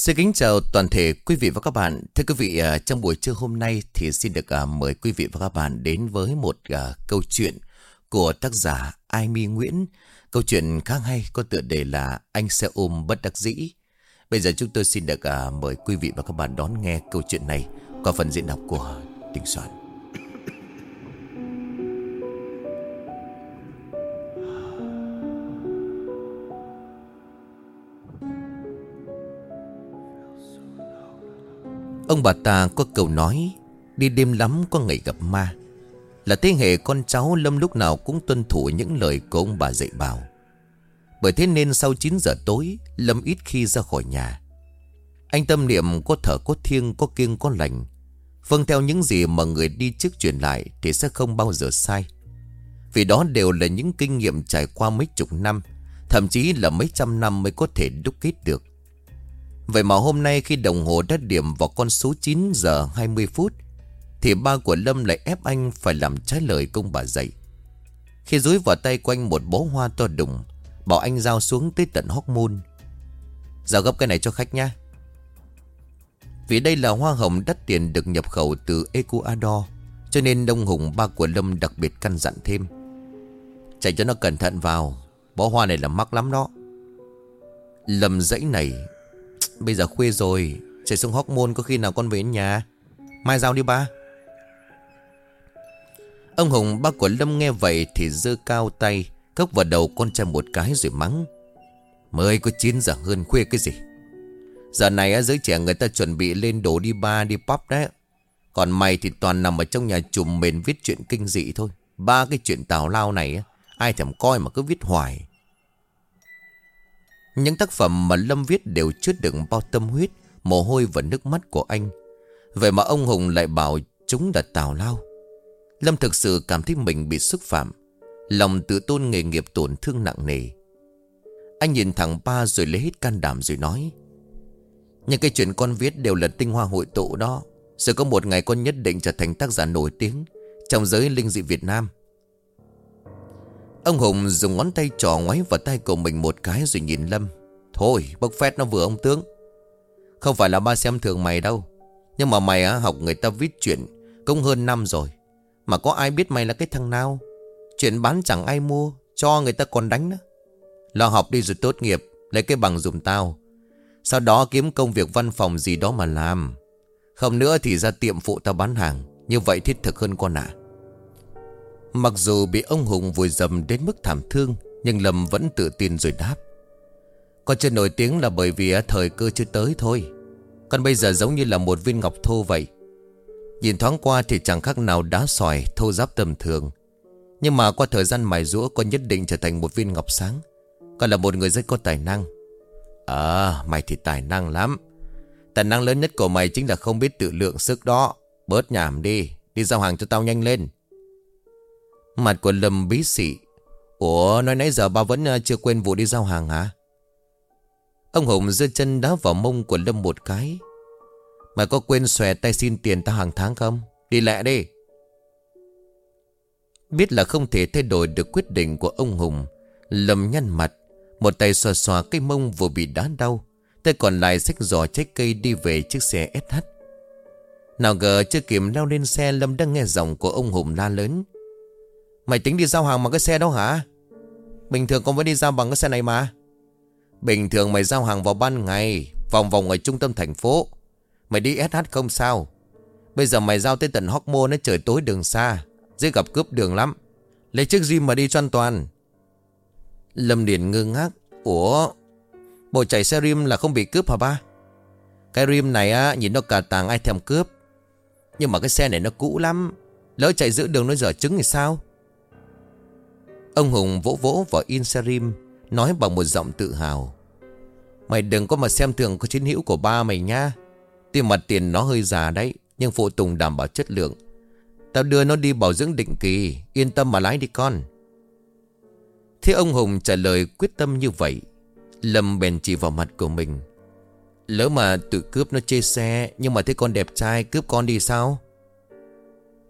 Xin kính chào toàn thể quý vị và các bạn. Thưa quý vị, à, trong buổi trưa hôm nay thì xin được à, mời quý vị và các bạn đến với một à, câu chuyện của tác giả Ai Mi Nguyễn. Câu chuyện khá hay có tựa đề là Anh sẽ ôm bất đắc dĩ. Bây giờ chúng tôi xin được mời quý vị và các bạn đón nghe câu chuyện này qua phần diễn đọc của Đình Soạn. Ông bà ta có câu nói, Đi đêm lắm có ngày gặp ma. Là thế hệ con cháu Lâm lúc nào cũng tuân thủ những lời của ông bà dạy bảo. Bởi thế nên sau 9 giờ tối, Lâm ít khi ra khỏi nhà. Anh tâm niệm có thở có thiêng, có kiêng, có lành. Vâng theo những gì mà người đi trước truyền lại Thì sẽ không bao giờ sai. Vì đó đều là những kinh nghiệm trải qua mấy chục năm, Thậm chí là mấy trăm năm mới có thể đúc kết được. Vậy mà hôm nay khi đồng hồ đã điểm vào con số 9 giờ 20 phút, Thì ba của Lâm lại ép anh phải làm trái lời công bà dạy. Khi dúi vào tay quanh một bó hoa to đùng, Bảo anh giao xuống tới tận hóc môn Giao gấp cái này cho khách nha Vì đây là hoa hồng đắt tiền được nhập khẩu từ Ecuador, Cho nên Đông Hùng ba của Lâm đặc biệt căn dặn thêm. Chạy cho nó cẩn thận vào, Bó hoa này là mắc lắm đó. Lâm dãy này Bây giờ khuya rồi Chạy xuống hóc môn có khi nào con về nhà? Mai giao đi ba. Ông Hùng, bác của Lâm nghe vậy Thì giơ cao tay, Cốc vào đầu con trai một cái rồi mắng. Mới có 9 giờ hơn khuya cái gì? Giờ này giới trẻ người ta chuẩn bị lên đồ đi ba, đi pop đấy. Còn mày thì toàn nằm ở trong nhà chùm mền viết chuyện kinh dị thôi. Ba cái chuyện tào lao này Ai thèm coi mà cứ viết hoài những tác phẩm mà Lâm viết đều chứa đựng bao tâm huyết, mồ hôi và nước mắt của anh. Vậy mà ông Hùng lại bảo chúng là tào lao. Lâm thực sự cảm thấy mình bị xúc phạm. Lòng tự tôn nghề nghiệp tổn thương nặng nề. Anh nhìn thẳng ba rồi lấy hết can đảm rồi nói. Những cái chuyện con viết đều là tinh hoa hội tụ đó. Sẽ có một ngày con nhất định trở thành tác giả nổi tiếng trong giới linh dị Việt Nam. Ông Hùng dùng ngón tay trỏ ngoáy vào tay của mình một cái rồi nhìn Lâm. Thôi, bốc phét nó vừa ông tướng. Không phải là ba xem thường mày đâu. Nhưng mà mày á, học người ta viết chuyện cũng hơn năm rồi. Mà có ai biết mày là cái thằng nào? Chuyện bán chẳng ai mua, cho người ta còn đánh nữa. Lo học đi rồi tốt nghiệp, lấy cái bằng dùm tao. Sau đó kiếm công việc văn phòng gì đó mà làm. Không nữa thì ra tiệm phụ tao bán hàng. Như vậy thiết thực hơn con ạ. À. Mặc dù bị ông Hùng vùi dầm đến mức thảm thương, Nhưng Lâm vẫn tự tin rồi đáp. Con chưa nổi tiếng là bởi vì thời cơ chưa tới thôi. Còn bây giờ giống như là một viên ngọc thô vậy. Nhìn thoáng qua thì chẳng khác nào đá sỏi thô giáp tầm thường. Nhưng mà qua thời gian mài rũa con nhất định trở thành một viên ngọc sáng. Con là một người rất có tài năng. À mày thì tài năng lắm. Tài năng lớn nhất của mày chính là không biết tự lượng sức đó. Bớt nhảm đi Đi giao hàng cho tao nhanh lên. Mặt của Lâm bí xị Ủa, nói nãy giờ ba vẫn ờ, chưa quên vụ đi giao hàng hả? Ông Hùng giơ chân đá vào mông của Lâm một cái. Mày có quên xòe tay xin tiền ta hàng tháng không? Đi lẹ đi. Biết là không thể thay đổi được quyết định của ông Hùng, Lâm nhăn mặt, Một tay xòa xòa cây mông vừa bị đá đau, Tay còn lại xách giỏ trái cây đi về chiếc xe SH Nào ngờ chưa kịp leo lên xe, Lâm đang nghe giọng của ông Hùng la lớn. Mày tính đi giao hàng bằng cái xe đó hả? Bình thường con vẫn đi giao bằng cái xe này mà. Bình thường mày giao hàng vào ban ngày, Vòng vòng ở trung tâm thành phố. Mày đi SH không sao. Bây giờ mày giao tới tận Hóc Môn trời tối đường xa, Dễ gặp cướp đường lắm. Lấy chiếc gym mà đi cho an toàn. Lâm Điền ngơ ngác, Ủa, Bộ chạy xe rim là không bị cướp hả ba? Cái rim này á, Nhìn nó cả tàng ai thèm cướp. Nhưng mà cái xe này nó cũ lắm. Lỡ chạy giữa đường nó dở trứng thì sao? Ông Hùng vỗ vỗ vào Inserim Nói bằng một giọng tự hào. Mày đừng có mà xem thường có chiến hữu của ba mày nha. Tiền mặt tiền nó hơi già đấy, Nhưng phụ tùng đảm bảo chất lượng. Tao đưa nó đi bảo dưỡng định kỳ, Yên tâm mà lái đi con. Thế ông Hùng trả lời quyết tâm như vậy. Lâm bèn chỉ vào mặt của mình. Lỡ mà tự cướp nó chê xe, Nhưng mà thấy con đẹp trai, cướp con đi sao?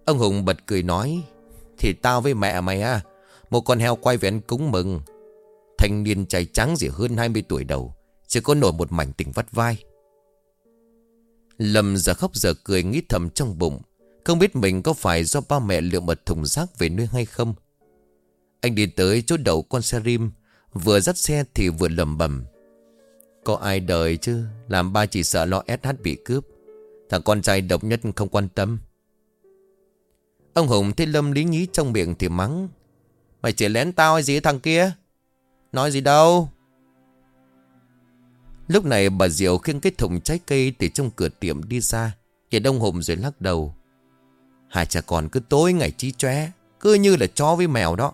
Ông Hùng bật cười nói, Thì tao với mẹ mày à một con heo quay về ăn cúng mừng. Thanh niên trai trắng gì hơn 20 tuổi đầu, Chỉ có nổi một mảnh tình vắt vai. Lâm giờ khóc giờ cười nghĩ thầm trong bụng, Không biết mình có phải do ba mẹ lượm một thùng rác về nuôi hay không. Anh đi tới chỗ đậu con xe rim, Vừa dắt xe thì vừa lầm bầm Có ai đời chứ? Làm ba chỉ sợ lo SH bị cướp. Thằng con trai độc nhất không quan tâm. Ông Hùng thấy Lâm lý nhí trong miệng thì mắng. Mày chỉ lén tao hay gì thằng kia? Nói gì đâu? Lúc này bà Diệu khiêng cái thùng trái cây từ trong cửa tiệm đi ra Nhìn ông Hùng rồi lắc đầu. Hai cha con cứ tối ngày chi chóe, Cứ như là chó với mèo đó.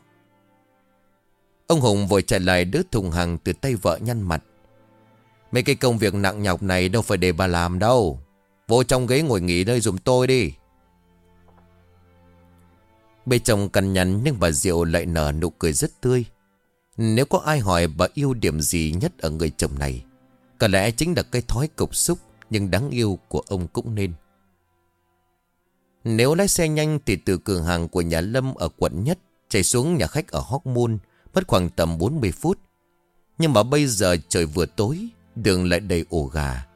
Ông Hùng vội chạy lại đứa thùng hàng từ tay vợ nhăn mặt. Mấy cái công việc nặng nhọc này đâu phải để bà làm đâu. Vô trong ghế ngồi nghỉ nơi dùm tôi đi. Bê chồng cằn nhằn nhưng bà Diệu lại nở nụ cười rất tươi. Nếu có ai hỏi bà yêu điểm gì nhất ở người chồng này, Có lẽ chính là cái thói cục xúc Nhưng đáng yêu của ông cũng nên. Nếu lái xe nhanh thì từ cửa hàng của nhà Lâm ở quận nhất, Chạy xuống nhà khách ở Hóc Môn, Mất khoảng tầm 40 phút. Nhưng mà bây giờ trời vừa tối, Đường lại đầy ổ gà.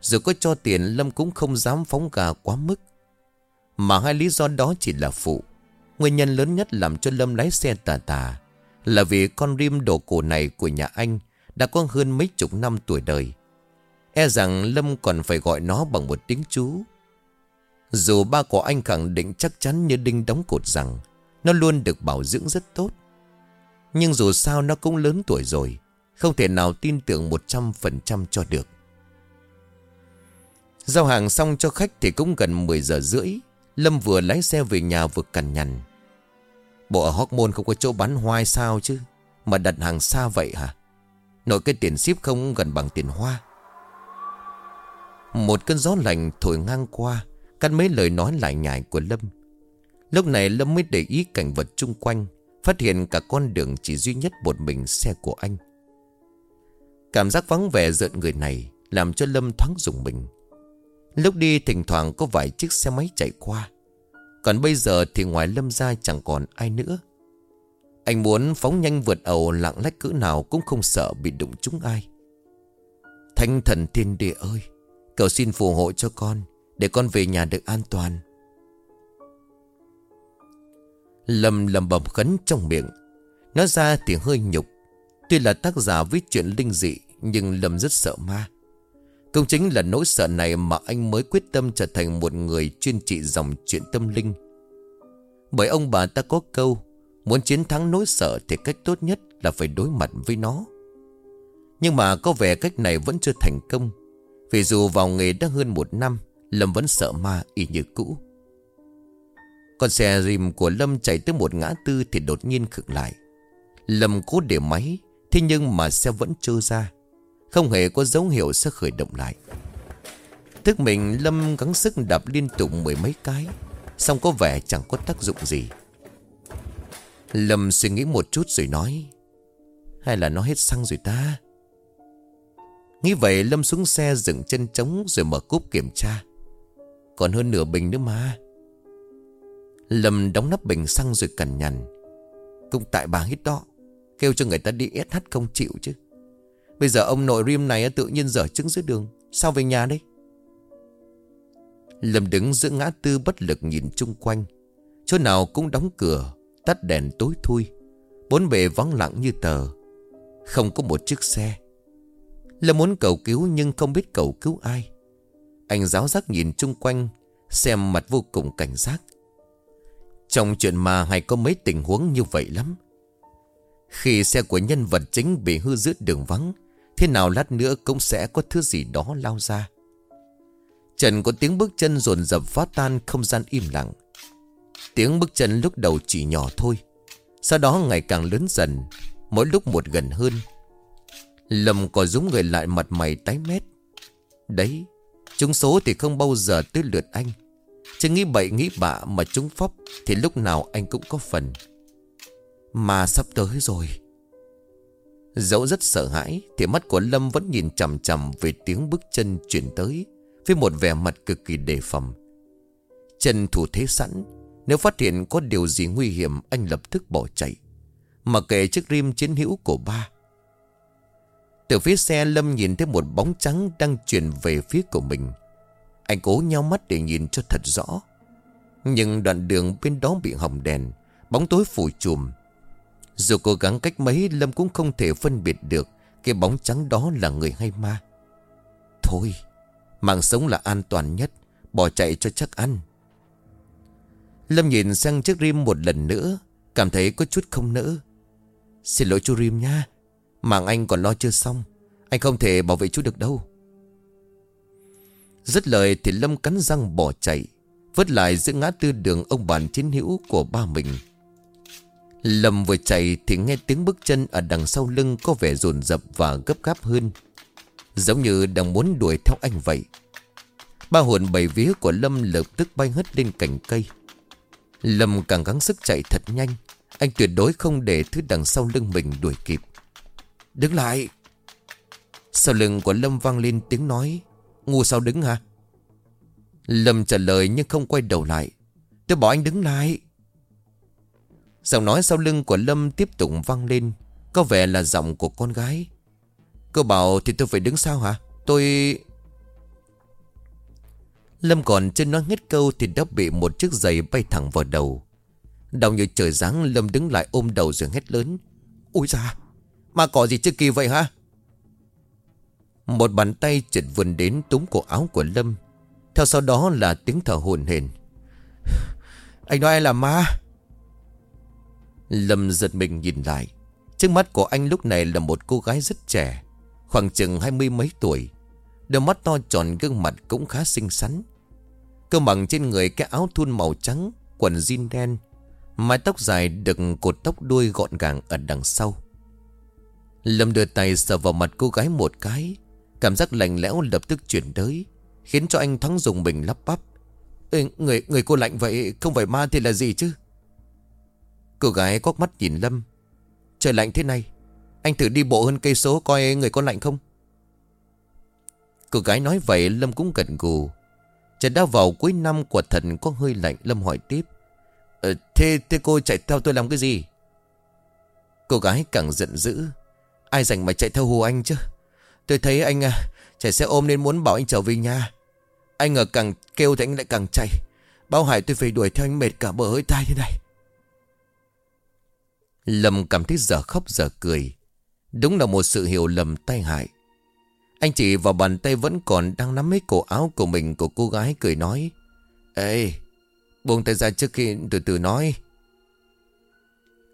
Dù có cho tiền, Lâm cũng không dám phóng gà quá mức. Mà hai lý do đó chỉ là phụ. Nguyên nhân lớn nhất làm cho Lâm lái xe tà tà Là vì con rim đồ cổ này của nhà anh Đã có hơn mấy chục năm tuổi đời. E rằng Lâm còn phải gọi nó bằng một tiếng chú. Dù ba của anh khẳng định chắc chắn như đinh đóng cột rằng Nó luôn được bảo dưỡng rất tốt, Nhưng dù sao nó cũng lớn tuổi rồi, Không thể nào tin tưởng 100% cho được. Giao hàng xong cho khách thì cũng gần 10 giờ rưỡi, Lâm vừa lái xe về nhà vừa cằn nhằn. Bộ ở Hóc Môn không có chỗ bán hoa sao chứ? Mà đặt hàng xa vậy hả? Nội cái tiền ship không gần bằng tiền hoa. Một cơn gió lạnh thổi ngang qua Cắt mấy lời nói lại nhải của Lâm. Lúc này Lâm mới để ý cảnh vật chung quanh, Phát hiện cả con đường chỉ duy nhất một mình xe của anh. Cảm giác vắng vẻ rợn người này Làm cho Lâm thoáng dùng mình. Lúc đi thỉnh thoảng có vài chiếc xe máy chạy qua còn bây giờ thì ngoài lâm ra chẳng còn ai nữa. Anh muốn phóng nhanh vượt ẩu lặng lách cỡ nào cũng không sợ bị đụng trúng ai. Thanh thần thiên địa ơi, Cầu xin phù hộ cho con, Để con về nhà được an toàn. Lâm lầm bầm khấn trong miệng. Nói ra thì hơi nhục. Tuy là tác giả viết chuyện linh dị, Nhưng Lâm rất sợ ma. Công chính là nỗi sợ này mà anh mới quyết tâm trở thành một người chuyên trị dòng chuyện tâm linh. Bởi ông bà ta có câu, muốn chiến thắng nỗi sợ thì cách tốt nhất là phải đối mặt với nó. Nhưng mà có vẻ cách này vẫn chưa thành công. Vì dù vào nghề đã hơn một năm, Lâm vẫn sợ ma y như cũ. Con xe rìm của Lâm chạy tới một ngã tư thì đột nhiên khựng lại. Lâm cố để máy, thế nhưng mà xe vẫn trơ ra. Không hề có dấu hiệu sẽ khởi động lại. Thức mình Lâm gắng sức đập liên tục mười mấy cái, Xong có vẻ chẳng có tác dụng gì. Lâm suy nghĩ một chút rồi nói, Hay là nó hết xăng rồi ta? Nghĩ vậy, Lâm xuống xe dựng chân trống rồi mở cúp kiểm tra. Còn hơn nửa bình nữa mà. Lâm đóng nắp bình xăng rồi cằn nhằn, Cũng tại bà hít đó, Kêu cho người ta đi SH không chịu chứ. Bây giờ ông nội Rim này tự nhiên dở trứng dưới đường. Sao về nhà đây? Lâm đứng giữa ngã tư bất lực nhìn chung quanh. Chỗ nào cũng đóng cửa, Tắt đèn tối thui. Bốn bề vắng lặng như tờ. Không có một chiếc xe. Lâm muốn cầu cứu nhưng không biết cầu cứu ai. Anh giáo giác nhìn chung quanh, Xem mặt vô cùng cảnh giác. Trong chuyện mà hay có mấy tình huống như vậy lắm. Khi xe của nhân vật chính bị hư giữa đường vắng Thế nào lát nữa cũng sẽ có thứ gì đó lao ra. Trần có tiếng bước chân rồn rập phá tan không gian im lặng. Tiếng bước chân lúc đầu chỉ nhỏ thôi, Sau đó ngày càng lớn dần, Mỗi lúc một gần hơn. Lâm có giống người lại mặt mày tái mét. Đấy, Chúng số thì không bao giờ tới lượt anh. Chứ nghĩ bậy nghĩ bạ mà chúng phóc Thì lúc nào anh cũng có phần. Mà sắp tới rồi. Dẫu rất sợ hãi, Thì mắt của Lâm vẫn nhìn chằm chằm Về tiếng bước chân chuyển tới, Với một vẻ mặt cực kỳ đề phòng. Chân thủ thế sẵn, Nếu phát hiện có điều gì nguy hiểm, Anh lập tức bỏ chạy. Mà kể chiếc rim chiến hữu của ba. Từ phía xe, Lâm nhìn thấy một bóng trắng Đang chuyển về phía của mình. Anh cố nhau mắt để nhìn cho thật rõ. Nhưng đoạn đường bên đó bị hỏng đèn, Bóng tối phủ chùm. Dù cố gắng cách mấy, Lâm cũng không thể phân biệt được Cái bóng trắng đó là người hay ma. Thôi, Mạng sống là an toàn nhất, Bỏ chạy cho chắc ăn. Lâm nhìn sang chiếc rim một lần nữa, Cảm thấy có chút không nỡ. Xin lỗi chú rim nha, Mạng anh còn lo chưa xong, Anh không thể bảo vệ chú được đâu. Rất lời thì Lâm cắn răng bỏ chạy Vớt lại giữa ngã tư đường ông bạn chiến hữu của ba mình. Lâm vừa chạy thì nghe tiếng bước chân ở đằng sau lưng có vẻ rồn rập và gấp gáp hơn. Giống như đang muốn đuổi theo anh vậy. Ba hồn bảy vía của Lâm lập tức bay hất lên cành cây. Lâm càng gắng sức chạy thật nhanh. Anh tuyệt đối không để thứ đằng sau lưng mình đuổi kịp. Đứng lại! Sau lưng của Lâm vang lên tiếng nói. Ngu sao đứng hả? Lâm trả lời nhưng không quay đầu lại. Tôi bảo anh đứng lại. Giọng nói sau lưng của Lâm tiếp tục vang lên. Có vẻ là giọng của con gái. Cô bảo, thì tôi phải đứng sao hả? Tôi... Lâm còn trên nói hết câu Thì đã bị một chiếc giày bay thẳng vào đầu. Đau như trời giáng, Lâm đứng lại ôm đầu rồi hét lớn. Ui da Mà có gì chứ kỳ vậy hả? Một bàn tay chợt vươn đến túm cổ áo của Lâm. Theo sau đó là tiếng thở hồn hển. Anh nói ai là ma? Lâm giật mình nhìn lại. Trước mắt của anh lúc này là một cô gái rất trẻ Khoảng chừng hai mươi mấy tuổi. Đôi mắt to tròn gương mặt cũng khá xinh xắn. Cơ bằng trên người cái áo thun màu trắng Quần jean đen. Mái tóc dài được cột tóc đuôi gọn gàng ở đằng sau. Lâm đưa tay sờ vào mặt cô gái một cái. Cảm giác lạnh lẽo lập tức chuyển tới Khiến cho anh thoáng dùng mình lắp bắp. Ê, người, người cô lạnh vậy Không phải ma thì là gì chứ? Cô gái quắc mắt nhìn Lâm. Trời lạnh thế này Anh thử đi bộ hơn cây số coi người có lạnh không? Cô gái nói vậy Lâm cũng gật gù. Trời đã vào cuối năm quả thần có hơi lạnh Lâm hỏi tiếp. Ờ, Thế thế cô chạy theo tôi làm cái gì? Cô gái càng giận dữ. Ai dành mà chạy theo hồ anh chứ? Tôi thấy anh à, chạy xe ôm nên muốn bảo anh trở về nhà. Anh ngờ càng kêu thì anh lại càng chạy. Bao hải tôi phải đuổi theo anh mệt cả bờ hơi tai thế này. Lâm cảm thấy giờ khóc giờ cười. Đúng là một sự hiểu lầm tai hại. Anh chị vào bàn tay vẫn còn đang nắm lấy cổ áo của mình của cô gái cười nói. Ê, Buông tay ra trước khi từ từ nói.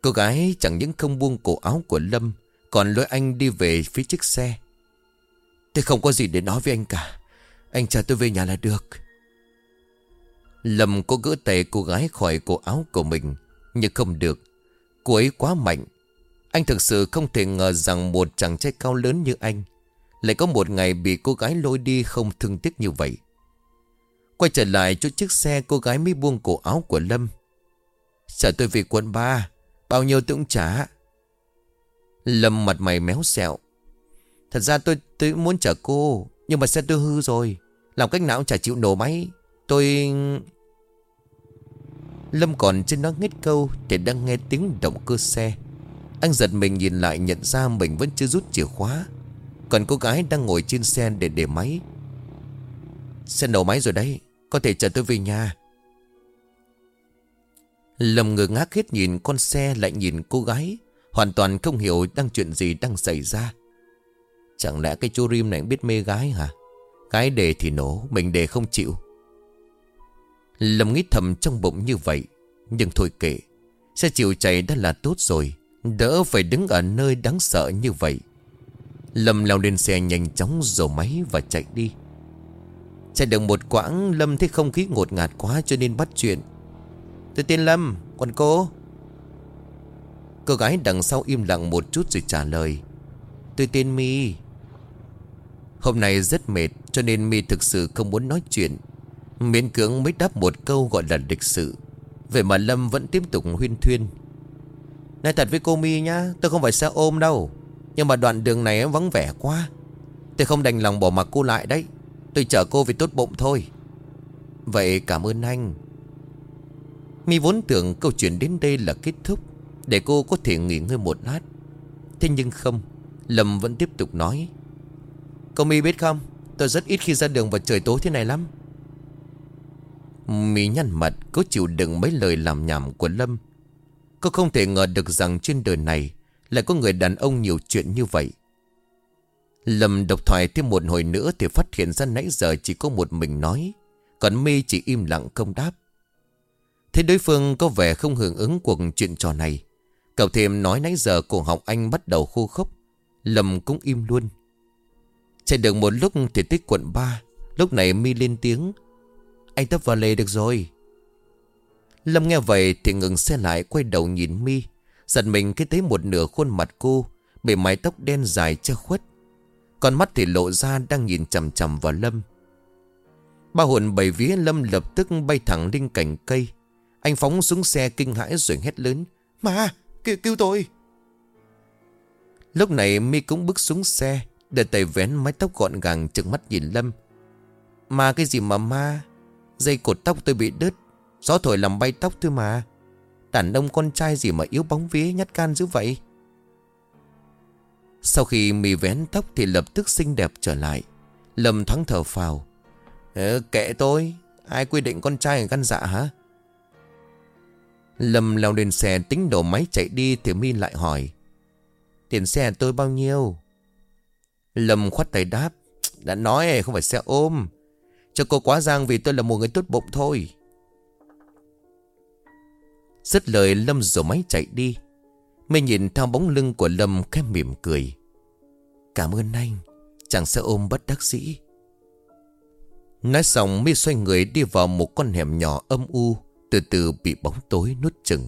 Cô gái chẳng những không buông cổ áo của Lâm, Còn lôi anh đi về phía chiếc xe. Tôi không có gì để nói với anh cả. Anh chờ tôi về nhà là được. Lâm có gỡ tay cô gái khỏi cổ áo của mình, Nhưng không được. Cô ấy quá mạnh. Anh thực sự không thể ngờ rằng một chàng trai cao lớn như anh Lại có một ngày bị cô gái lôi đi không thương tiếc như vậy. Quay trở lại chỗ chiếc xe cô gái mới buông cổ áo của Lâm. Chờ tôi về quận 3 Bao nhiêu tôi cũng trả. Lâm mặt mày méo xẹo. Thật ra tôi tôi muốn chở cô, Nhưng mà xe tôi hư rồi. Làm cách nào cũng chả chịu nổ máy. Tôi Lâm còn trên nói hết câu Thì đang nghe tiếng động cơ xe. Anh giật mình nhìn lại nhận ra mình vẫn chưa rút chìa khóa. Còn cô gái đang ngồi trên xe để để máy. Xe nổ máy rồi đấy, Có thể chờ tôi về nhà. Lâm ngơ ngác hết nhìn con xe lại nhìn cô gái, Hoàn toàn không hiểu đang chuyện gì đang xảy ra. Chẳng lẽ cái chú Rim này biết mê gái hả? Gái đề thì nổ, Mình đề không chịu. Lâm nghĩ thầm trong bụng như vậy. Nhưng thôi kệ Xe chịu chạy đã là tốt rồi. Đỡ phải đứng ở nơi đáng sợ như vậy. Lâm leo lên xe nhanh chóng rổ máy và chạy đi. Chạy được một quãng, Lâm thấy không khí ngột ngạt quá cho nên bắt chuyện. Tôi tên Lâm, Còn cô? Cô gái đằng sau im lặng một chút rồi trả lời. Tôi tên My. Hôm nay rất mệt, Cho nên My thực sự không muốn nói chuyện. Miễn cưỡng mới đáp một câu gọi là lịch sự. Vậy mà Lâm vẫn tiếp tục huyên thuyên. Nói thật với cô mi nhá, Tôi không phải xe ôm đâu. Nhưng mà đoạn đường này vắng vẻ quá. Tôi không đành lòng bỏ mặc cô lại đấy. Tôi chở cô vì tốt bụng thôi. Vậy cảm ơn anh. Mi vốn tưởng câu chuyện đến đây là kết thúc, Để cô có thể nghỉ ngơi một lát. Thế nhưng không, Lâm vẫn tiếp tục nói. Cô Mi biết không, Tôi rất ít khi ra đường vào trời tối thế này lắm. Mì nhăn mặt, Cố chịu đựng mấy lời làm nhảm của Lâm. Cô không thể ngờ được rằng trên đời này Lại có người đàn ông nhiều chuyện như vậy. Lâm độc thoại thêm một hồi nữa Thì phát hiện ra nãy giờ chỉ có một mình nói, Còn mi chỉ im lặng không đáp. Thế đối phương có vẻ không hưởng ứng cuộc chuyện trò này. Cậu thêm nói nãy giờ cổ học anh bắt đầu khô khốc. Lâm cũng im luôn. Chạy được một lúc thì tới quận 3 Lúc này mi lên tiếng. Anh tấp vào lề được rồi. Lâm nghe vậy thì ngừng xe lại quay đầu nhìn mi. Giật mình khi thấy một nửa khuôn mặt cô Bị mái tóc đen dài che khuất. Con mắt thì lộ ra đang nhìn chầm chầm vào Lâm. Ba hồn bảy vía Lâm lập tức bay thẳng lên cành cây. Anh phóng xuống xe kinh hãi rồi hét lớn Mà cứu, cứu tôi. Lúc này mi cũng bước xuống xe Để tay vén mái tóc gọn gàng chừng mắt nhìn Lâm. Mà cái gì mà ma? Dây cột tóc tôi bị đứt. Gió thổi làm bay tóc thôi mà. Đàn ông con trai gì mà yếu bóng vía nhát can dữ vậy? Sau khi mì vén tóc thì lập tức xinh đẹp trở lại. Lâm thoáng thở phào. Ờ, Kệ tôi. Ai quy định con trai gan dạ hả? Lâm leo lên xe tính đổ máy chạy đi Thì mi lại hỏi Tiền xe tôi bao nhiêu? Lâm khoát tay đáp Đã nói không phải xe ôm. Cho cô quá giang vì tôi là một người tốt bụng thôi. Dứt lời, Lâm rồi máy chạy đi. Mê nhìn theo bóng lưng của Lâm khẽ mỉm cười. Cảm ơn anh, Chẳng sẽ ôm bất đắc sĩ. Nói xong mi xoay người đi vào một con hẻm nhỏ âm u, Từ từ bị bóng tối nuốt chừng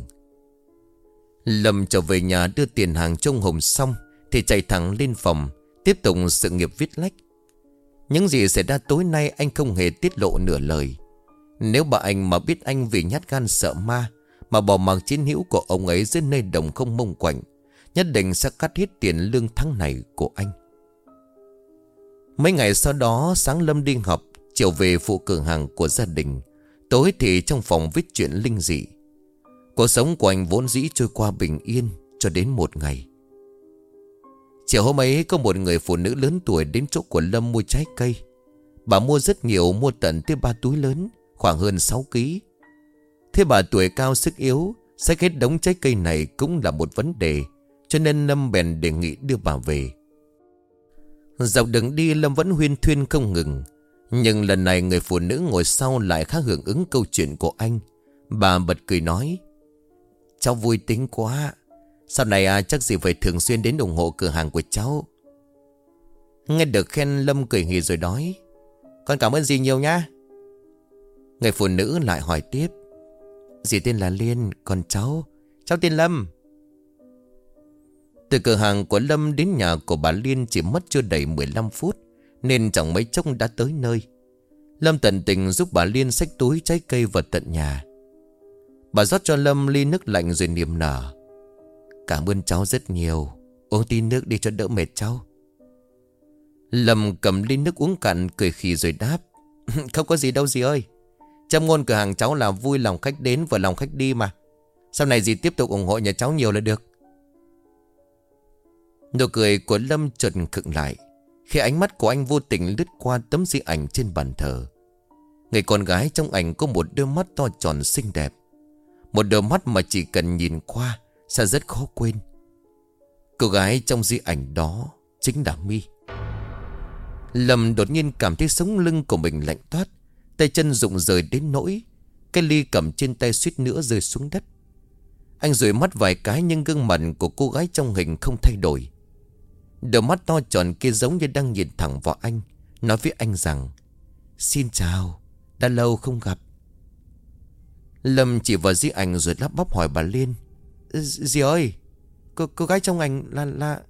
Lâm trở về nhà đưa tiền hàng trông hồng xong, Thì chạy thẳng lên phòng, Tiếp tục sự nghiệp viết lách. Những gì xảy ra tối nay anh không hề tiết lộ nửa lời. Nếu bà anh mà biết anh vì nhát gan sợ ma, Mà bỏ mặc chiến hữu của ông ấy dưới nơi đồng không mông quạnh, Nhất định sẽ cắt hết tiền lương tháng này của anh. Mấy ngày sau đó, sáng Lâm đi học Chiều về phụ cửa hàng của gia đình. Tối thì trong phòng viết chuyện linh dị. Cuộc sống của anh vốn dĩ trôi qua bình yên Cho đến một ngày. Chiều hôm ấy, có một người phụ nữ lớn tuổi Đến chỗ của Lâm mua trái cây. Bà mua rất nhiều, Mua tận tới ba túi lớn, Khoảng hơn 6 kg Thế bà tuổi cao sức yếu, Xách hết đống trái cây này cũng là một vấn đề, Cho nên Lâm bèn đề nghị đưa bà về. Dọc đường đi, Lâm vẫn huyên thuyên không ngừng. Nhưng lần này người phụ nữ ngồi sau lại khá hưởng ứng câu chuyện của anh. Bà bật cười nói, Cháu vui tính quá. Sau này à, chắc gì phải thường xuyên đến ủng hộ cửa hàng của cháu. Nghe được khen Lâm cười hì rồi nói Con cảm ơn dì nhiều nha Người phụ nữ lại hỏi tiếp Dì tên là Liên Còn cháu? Cháu tên Lâm? Từ cửa hàng của Lâm đến nhà của bà Liên Chỉ mất chưa đầy 15 phút Nên chẳng mấy chốc đã tới nơi. Lâm tận tình giúp bà Liên xách túi trái cây vào tận nhà. Bà rót cho Lâm ly nước lạnh rồi niềm nở. Cảm ơn cháu rất nhiều. Uống tí nước đi cho đỡ mệt cháu. Lâm cầm ly nước uống cạn, Cười khì rồi đáp. Không có gì đâu dì ơi. Châm ngôn cửa hàng cháu là vui lòng khách đến và lòng khách đi mà. Sau này dì tiếp tục ủng hộ nhà cháu nhiều là được. Nụ cười của Lâm chợt khựng lại, Khi ánh mắt của anh vô tình lướt qua tấm di ảnh trên bàn thờ. Người con gái trong ảnh có một đôi mắt to tròn xinh đẹp, một đôi mắt mà chỉ cần nhìn qua sẽ rất khó quên. Cô gái trong di ảnh đó Chính là mi Lâm đột nhiên cảm thấy sống lưng của mình lạnh toát, Tay chân rụng rời đến nỗi Cái ly cầm trên tay suýt nữa rơi xuống đất. Anh rủi mắt vài cái Nhưng gương mặt của cô gái trong hình không thay đổi. Đôi mắt to tròn kia giống như đang nhìn thẳng vào anh, Nói với anh rằng, Xin chào, Đã lâu không gặp. Lâm chỉ vào di ảnh rồi lắp bắp hỏi bà Liên Dì ơi? Cô, cô gái trong ảnh là là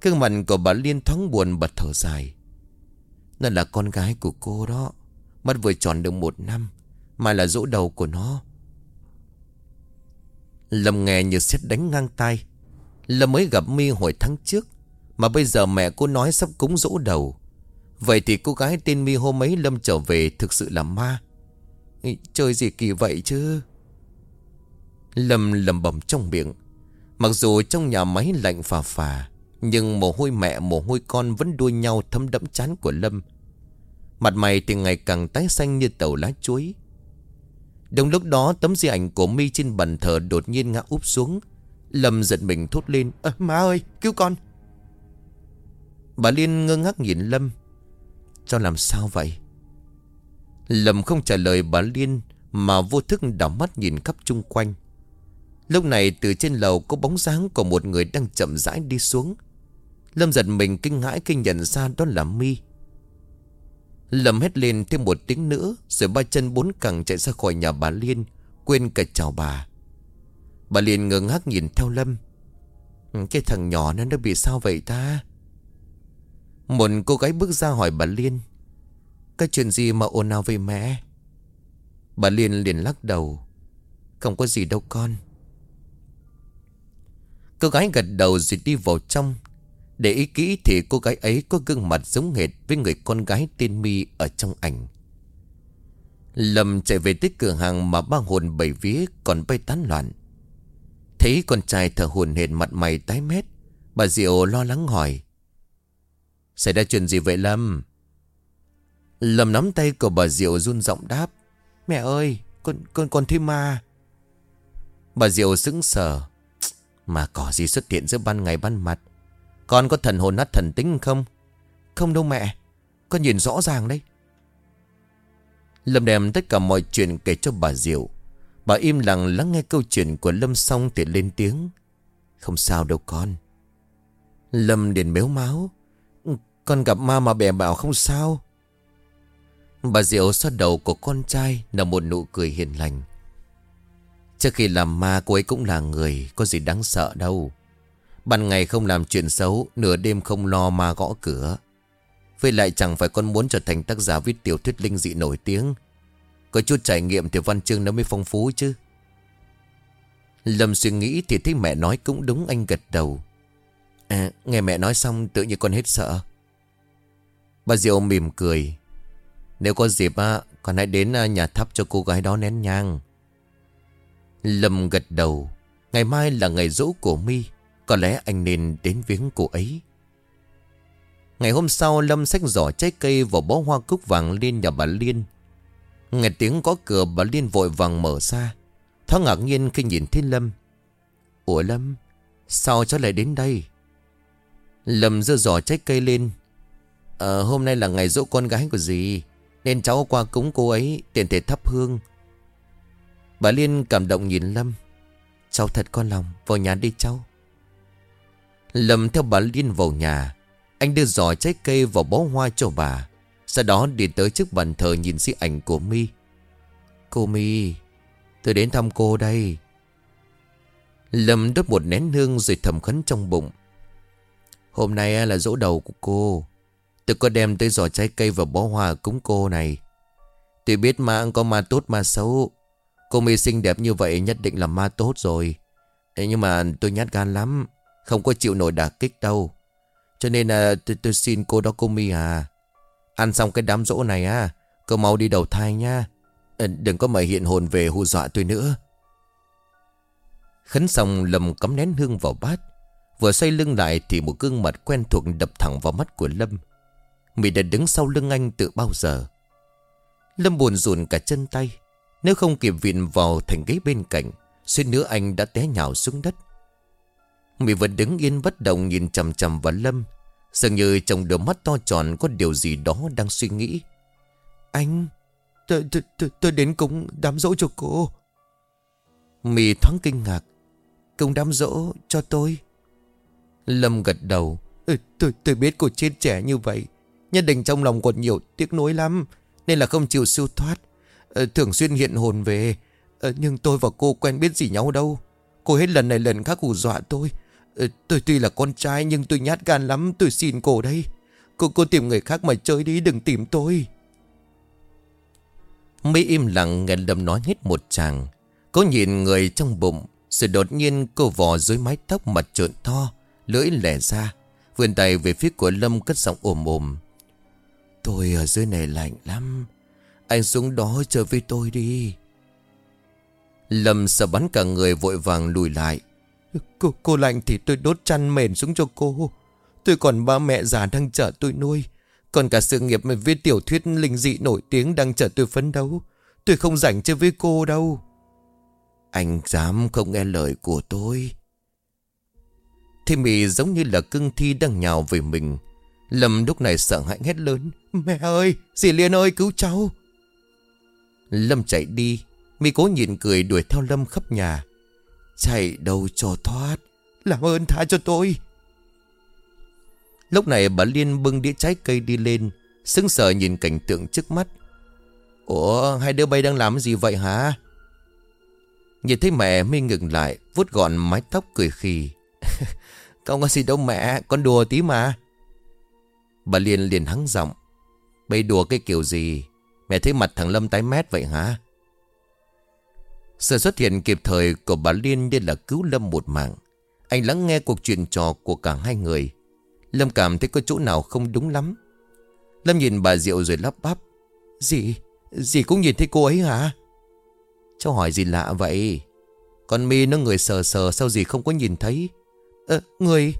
Cương mặt của bà Liên thoáng buồn bật thở dài. Nó là con gái của cô đó. Mất vừa tròn được một năm Mà là dỗ đầu của nó. Lâm nghe như xét đánh ngang tay Lâm mới gặp mi hồi tháng trước Mà bây giờ mẹ cô nói sắp cúng dỗ đầu. Vậy thì cô gái tên mi hôm ấy Lâm trở về thực sự là ma. Chơi gì kỳ vậy chứ? Lâm lầm bầm trong miệng. Mặc dù trong nhà máy lạnh phà phà Nhưng mồ hôi mẹ mồ hôi con Vẫn đua nhau thấm đẫm chán của Lâm. Mặt mày thì ngày càng tái xanh như tàu lá chuối. Đồng lúc đó tấm di ảnh của mi trên bàn thờ đột nhiên ngã úp xuống. Lâm giật mình thốt lên à, Má ơi cứu con. Bà Liên ngơ ngác nhìn Lâm. Cho làm sao vậy? Lâm không trả lời bà Liên Mà vô thức đảo mắt nhìn khắp chung quanh. Lúc này từ trên lầu có bóng dáng của một người đang chậm rãi đi xuống. Lâm giật mình kinh hãi khi nhận ra đó là mi Lâm hét lên thêm một tiếng nữa, Rồi ba chân bốn cẳng chạy ra khỏi nhà bà Liên, Quên cả chào bà. Bà Liên ngơ ngác nhìn theo Lâm. Ừ, cái thằng nhỏ nó nó bị sao vậy ta? Một cô gái bước ra hỏi bà Liên. Cái chuyện gì mà ồn ào với mẹ? Bà Liên liền lắc đầu. Không có gì đâu con. Cô gái gật đầu rồi đi vào trong để ý kỹ thì cô gái ấy có gương mặt giống hệt với người con gái tên My ở trong ảnh. Lâm chạy về tới cửa hàng mà ba hồn bảy vía còn bay tán loạn. Thấy con trai thở hồn hệt mặt mày tái mét, bà Diệu lo lắng hỏi. Xảy ra chuyện gì vậy Lâm? Lâm nắm tay của bà Diệu run giọng đáp. Mẹ ơi, con con con thi ma. Bà Diệu sững sờ. Mà có gì xuất hiện giữa ban ngày ban mặt con có thần hồn nát thần tính không? Không đâu mẹ. Con nhìn rõ ràng đấy. Lâm đem tất cả mọi chuyện kể cho bà Diệu. Bà im lặng lắng nghe câu chuyện của Lâm xong thì lên tiếng. Không sao đâu con. Lâm liền béo máu. Con gặp ma mà bè bảo không sao. Bà Diệu xoa đầu của con trai là một nụ cười hiền lành. Trước khi làm ma cô ấy cũng là người, có gì đáng sợ đâu. Ban ngày không làm chuyện xấu Nửa đêm không lo ma gõ cửa. Với lại chẳng phải con muốn trở thành tác giả viết tiểu thuyết linh dị nổi tiếng. Có chút trải nghiệm thì văn chương nó mới phong phú chứ. Lâm suy nghĩ thì thấy mẹ nói cũng đúng anh gật đầu. À nghe mẹ nói xong tự nhiên con hết sợ. Bà Diệu mỉm cười. Nếu có dịp á Con hãy đến à, nhà thắp cho cô gái đó nén nhang. Lâm gật đầu. Ngày mai là ngày rỗ của mi, có lẽ anh nên đến viếng cô ấy. Ngày hôm sau, Lâm xách giỏ trái cây vào bó hoa cúc vàng lên nhà bà Liên. Nghe tiếng có cửa, bà Liên vội vàng mở ra. Thoáng ngạc nhiên khi nhìn thấy Lâm. Ủa Lâm, Sao cháu lại đến đây? Lâm dơ giỏ trái cây lên. Ờ hôm nay là ngày dỗ con gái của dì, Nên cháu qua cúng cô ấy Tiền thể thắp hương. Bà Liên cảm động nhìn Lâm. Cháu thật con lòng, Vào nhà đi cháu. Lâm theo bà Liên vào nhà. Anh đưa giỏ trái cây vào bó hoa cho bà. Sau đó đi tới trước bàn thờ nhìn di ảnh của mi Cô mi Tôi đến thăm cô đây. Lâm đốt một nén hương rồi thầm khấn trong bụng. Hôm nay là dỗ đầu của cô. Tôi có đem tới giỏ trái cây và bó hoa cúng cô này. Tôi biết ma có ma tốt, ma xấu. Cô mi xinh đẹp như vậy nhất định là ma tốt rồi. Nhưng mà tôi nhát gan lắm không có chịu nổi đả kích đâu. Cho nên à, tôi, tôi xin cô đó cô mi à. Ăn xong cái đám rỗ này à Cô mau đi đầu thai nha. Ờ, đừng có mời hiện hồn về hù dọa tôi nữa. Khấn xong Lâm cắm nén hương vào bát. Vừa xoay lưng lại thì một gương mặt quen thuộc đập thẳng vào mắt của Lâm. Mị đã đứng sau lưng anh từ bao giờ? Lâm buồn rùn cả chân tay. Nếu không kịp viện vào thành ghế bên cạnh Suýt nữa anh đã té nhào xuống đất. Mỹ vẫn đứng yên bất động nhìn chầm chầm vào Lâm Dường như trong đôi mắt to tròn có điều gì đó đang suy nghĩ. Anh Tôi, tôi, tôi, tôi đến cúng đám dỗ cho cô. Mì thoáng kinh ngạc. Cúng đám dỗ cho tôi. Lâm gật đầu. Ừ, tôi, tôi biết cô chết trẻ như vậy. Nhất định trong lòng còn nhiều tiếc nuối lắm Nên là không chịu siêu thoát Ờ, thường xuyên hiện hồn về. Ờ, nhưng tôi và cô quen biết gì nhau đâu. Cô hết lần này lần khác hù dọa tôi. Ờ, tôi tuy là con trai nhưng tôi nhát gan lắm, Tôi xin cô đây. Cô cô tìm người khác mà chơi đi, đừng tìm tôi. Mỹ im lặng, nghe Lâm nói hết một chàng. Cô nhìn người trong bụng, sự đột nhiên cô vò dưới mái tóc mặt trợn to, Lưỡi lẻ ra, Vươn tay về phía của Lâm cất giọng ồm ồm. Tôi ở dưới này lạnh lắm. Anh xuống đó chờ với tôi đi. Lâm sợ bắn cả người vội vàng lùi lại. Cô, cô lạnh thì tôi đốt chăn mền xuống cho cô. Tôi còn ba mẹ già đang chờ tôi nuôi. Còn cả sự nghiệp viết tiểu thuyết linh dị nổi tiếng đang chờ tôi phấn đấu. Tôi không rảnh chơi với cô đâu. Anh dám không nghe lời của tôi. Thì mì giống như là cưng thi đang nhào về mình. Lâm lúc này sợ hãi hét lớn. Mẹ ơi dì Liên ơi cứu cháu. Lâm chạy đi. Mi cố nhìn cười đuổi theo Lâm khắp nhà. Chạy đâu cho thoát. Làm ơn tha cho tôi. Lúc này bà Liên bưng đĩa trái cây đi lên, Sững sờ nhìn cảnh tượng trước mắt. Ủa, hai đứa bay đang làm gì vậy hả? Nhìn thấy mẹ, mi ngừng lại, vuốt gọn mái tóc cười khì. Không có gì đâu mẹ, Con đùa tí mà. Bà Liên liền hắng giọng. Bây đùa cái kiểu gì? Mẹ thấy mặt thằng Lâm tái mét vậy hả? Sự xuất hiện kịp thời của bà Liên như là cứu Lâm một mạng. Anh lắng nghe cuộc chuyện trò của cả hai người. Lâm cảm thấy có chỗ nào không đúng lắm. Lâm nhìn bà Diệu rồi lắp bắp. "Dì, Dì cũng nhìn thấy cô ấy hả? Cháu hỏi gì lạ vậy? Con mi nó người sờ sờ sao gì không có nhìn thấy? Ờ, người...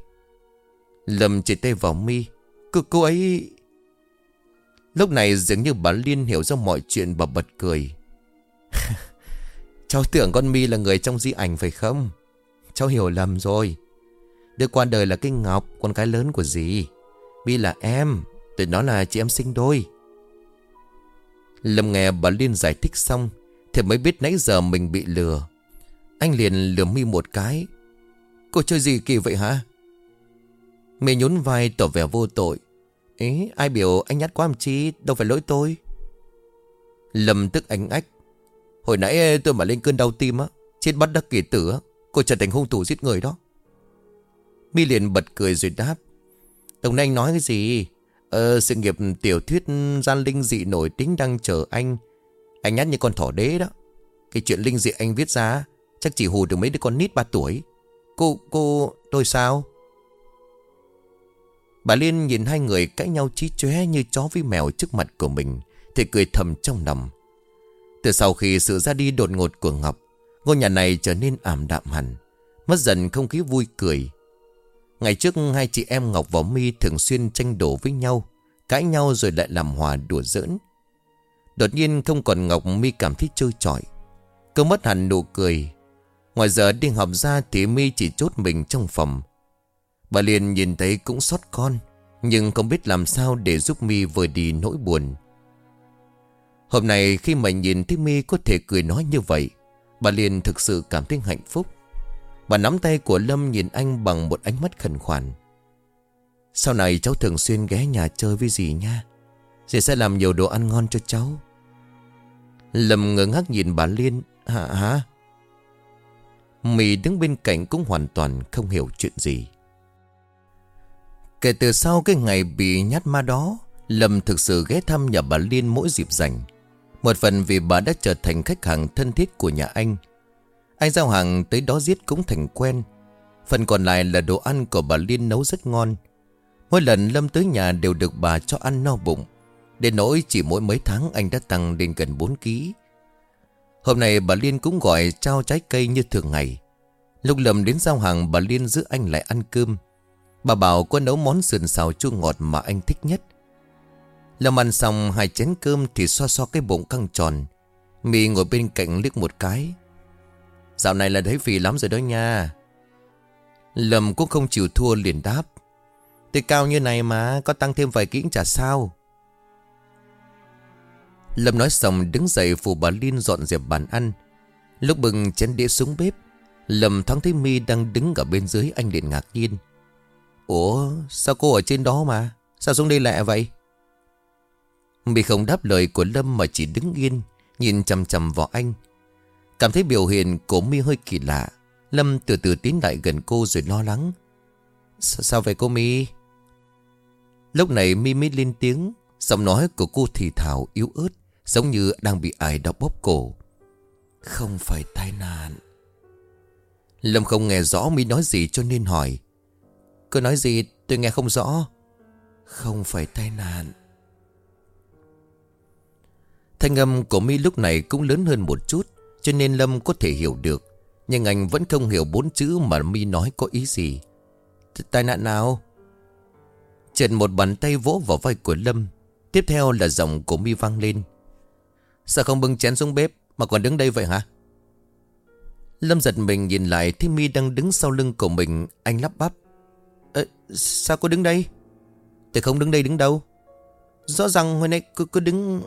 Lâm chỉ tay vào mi. Cô, cô ấy... Lúc này dường như bà Liên hiểu ra mọi chuyện bà bật cười. Cháu tưởng con mi là người trong di ảnh phải không? Cháu hiểu lầm rồi. Đứa qua đời là cái Ngọc, con gái lớn của dì. Mi là em, tụi nó là chị em sinh đôi. Lâm nghe bà Liên giải thích xong Thì mới biết nãy giờ mình bị lừa Anh liền lừa mi một cái Cô chơi gì kỳ vậy hả Mi nhún vai tỏ vẻ vô tội Ấy ai biểu anh nhát quá làm chi Đâu phải lỗi tôi Lâm tức ánh ách Hồi nãy ờ, tôi mà lên cơn đau tim á Chết bắt đắc kỳ tử á Cô trở thành hung thủ giết người đó Mi liền bật cười rồi đáp Tổng này anh nói cái gì Ờ, sự nghiệp tiểu thuyết gian linh dị nổi tiếng đang chờ anh. Anh nhát như con thỏ đế đó. Cái chuyện linh dị anh viết ra chắc chỉ hù được mấy đứa con nít 3 tuổi. Cô, cô, tôi sao? Bà Liên nhìn hai người cãi nhau chí chóe như chó với mèo trước mặt của mình thì cười thầm trong lòng. Từ sau khi sự ra đi đột ngột của Ngọc, ngôi nhà này trở nên ảm đạm hẳn, mất dần không khí vui cười. Ngày trước hai chị em Ngọc và My thường xuyên tranh đổ với nhau, cãi nhau rồi lại làm hòa đùa giỡn. Đột nhiên không còn Ngọc My cảm thấy trôi trọi. Cô mất hẳn nụ cười. Ngoài giờ đi học ra thì My chỉ chốt mình trong phòng. Bà liền nhìn thấy cũng xót con, nhưng không biết làm sao để giúp mi vơi đi nỗi buồn. Hôm nay khi mà nhìn thấy mi có thể cười nói như vậy, bà liền thực sự cảm thấy hạnh phúc. Bà nắm tay của Lâm nhìn anh bằng một ánh mắt khẩn khoản. Sau này cháu thường xuyên ghé nhà chơi với dì nha. Dì sẽ làm nhiều đồ ăn ngon cho cháu. Lâm ngơ ngác nhìn bà Liên. Hả hả? Mì đứng bên cạnh cũng hoàn toàn không hiểu chuyện gì. Kể từ sau cái ngày bị nhát ma đó, Lâm thực sự ghé thăm nhà bà Liên mỗi dịp rảnh. Một phần vì bà đã trở thành khách hàng thân thiết của nhà anh. Anh giao hàng tới đó giết cũng thành quen. Phần còn lại là đồ ăn của bà Liên nấu rất ngon. Mỗi lần Lâm tới nhà đều được bà cho ăn no bụng. Đến nỗi chỉ mỗi mấy tháng anh đã tăng lên gần 4 kg Hôm nay bà Liên cũng gọi trao trái cây như thường ngày. Lúc Lâm đến giao hàng bà Liên giữ anh lại ăn cơm. Bà bảo có nấu món sườn xào chua ngọt mà anh thích nhất. Lâm ăn xong hai chén cơm thì xoa xoa cái bụng căng tròn. Mì ngồi bên cạnh liếc một cái. Dạo này là thấy phì lắm rồi đó nha. Lâm cũng không chịu thua liền đáp. Tôi cao như này mà, Có tăng thêm vài kỹ chả sao? Lâm nói xong đứng dậy phụ bà Linh dọn dẹp bàn ăn. Lúc bừng chén đĩa xuống bếp, Lâm thoáng thấy mi đang đứng ở bên dưới anh liền ngạc nhiên. Ủa, sao cô ở trên đó mà? Sao xuống đây lẹ vậy? Mi không đáp lời của Lâm mà chỉ đứng yên, Nhìn chầm chầm vào anh. Cảm thấy biểu hiện của mi hơi kỳ lạ. Lâm từ từ tiến lại gần cô rồi lo lắng. S Sao vậy cô mi? Lúc này mi mới lên tiếng. Giọng nói của cô thì thào, yếu ớt, Giống như đang bị ai đó bóp cổ. Không phải tai nạn. Lâm không nghe rõ mi nói gì cho nên hỏi. Cô nói gì tôi nghe không rõ. Không phải tai nạn. Thanh âm của mi lúc này cũng lớn hơn một chút, cho nên Lâm có thể hiểu được. Nhưng anh vẫn không hiểu bốn chữ mà mi nói có ý gì. Tai nạn nào? Trần một bàn tay vỗ vào vai của Lâm. Tiếp theo là giọng của mi vang lên. Sao không bưng chén xuống bếp Mà còn đứng đây vậy hả? Lâm giật mình nhìn lại Thì mi đang đứng sau lưng của mình, Anh lắp bắp. Sao cô đứng đây? Tôi không đứng đây đứng đâu. Rõ ràng hồi nay cô cứ đứng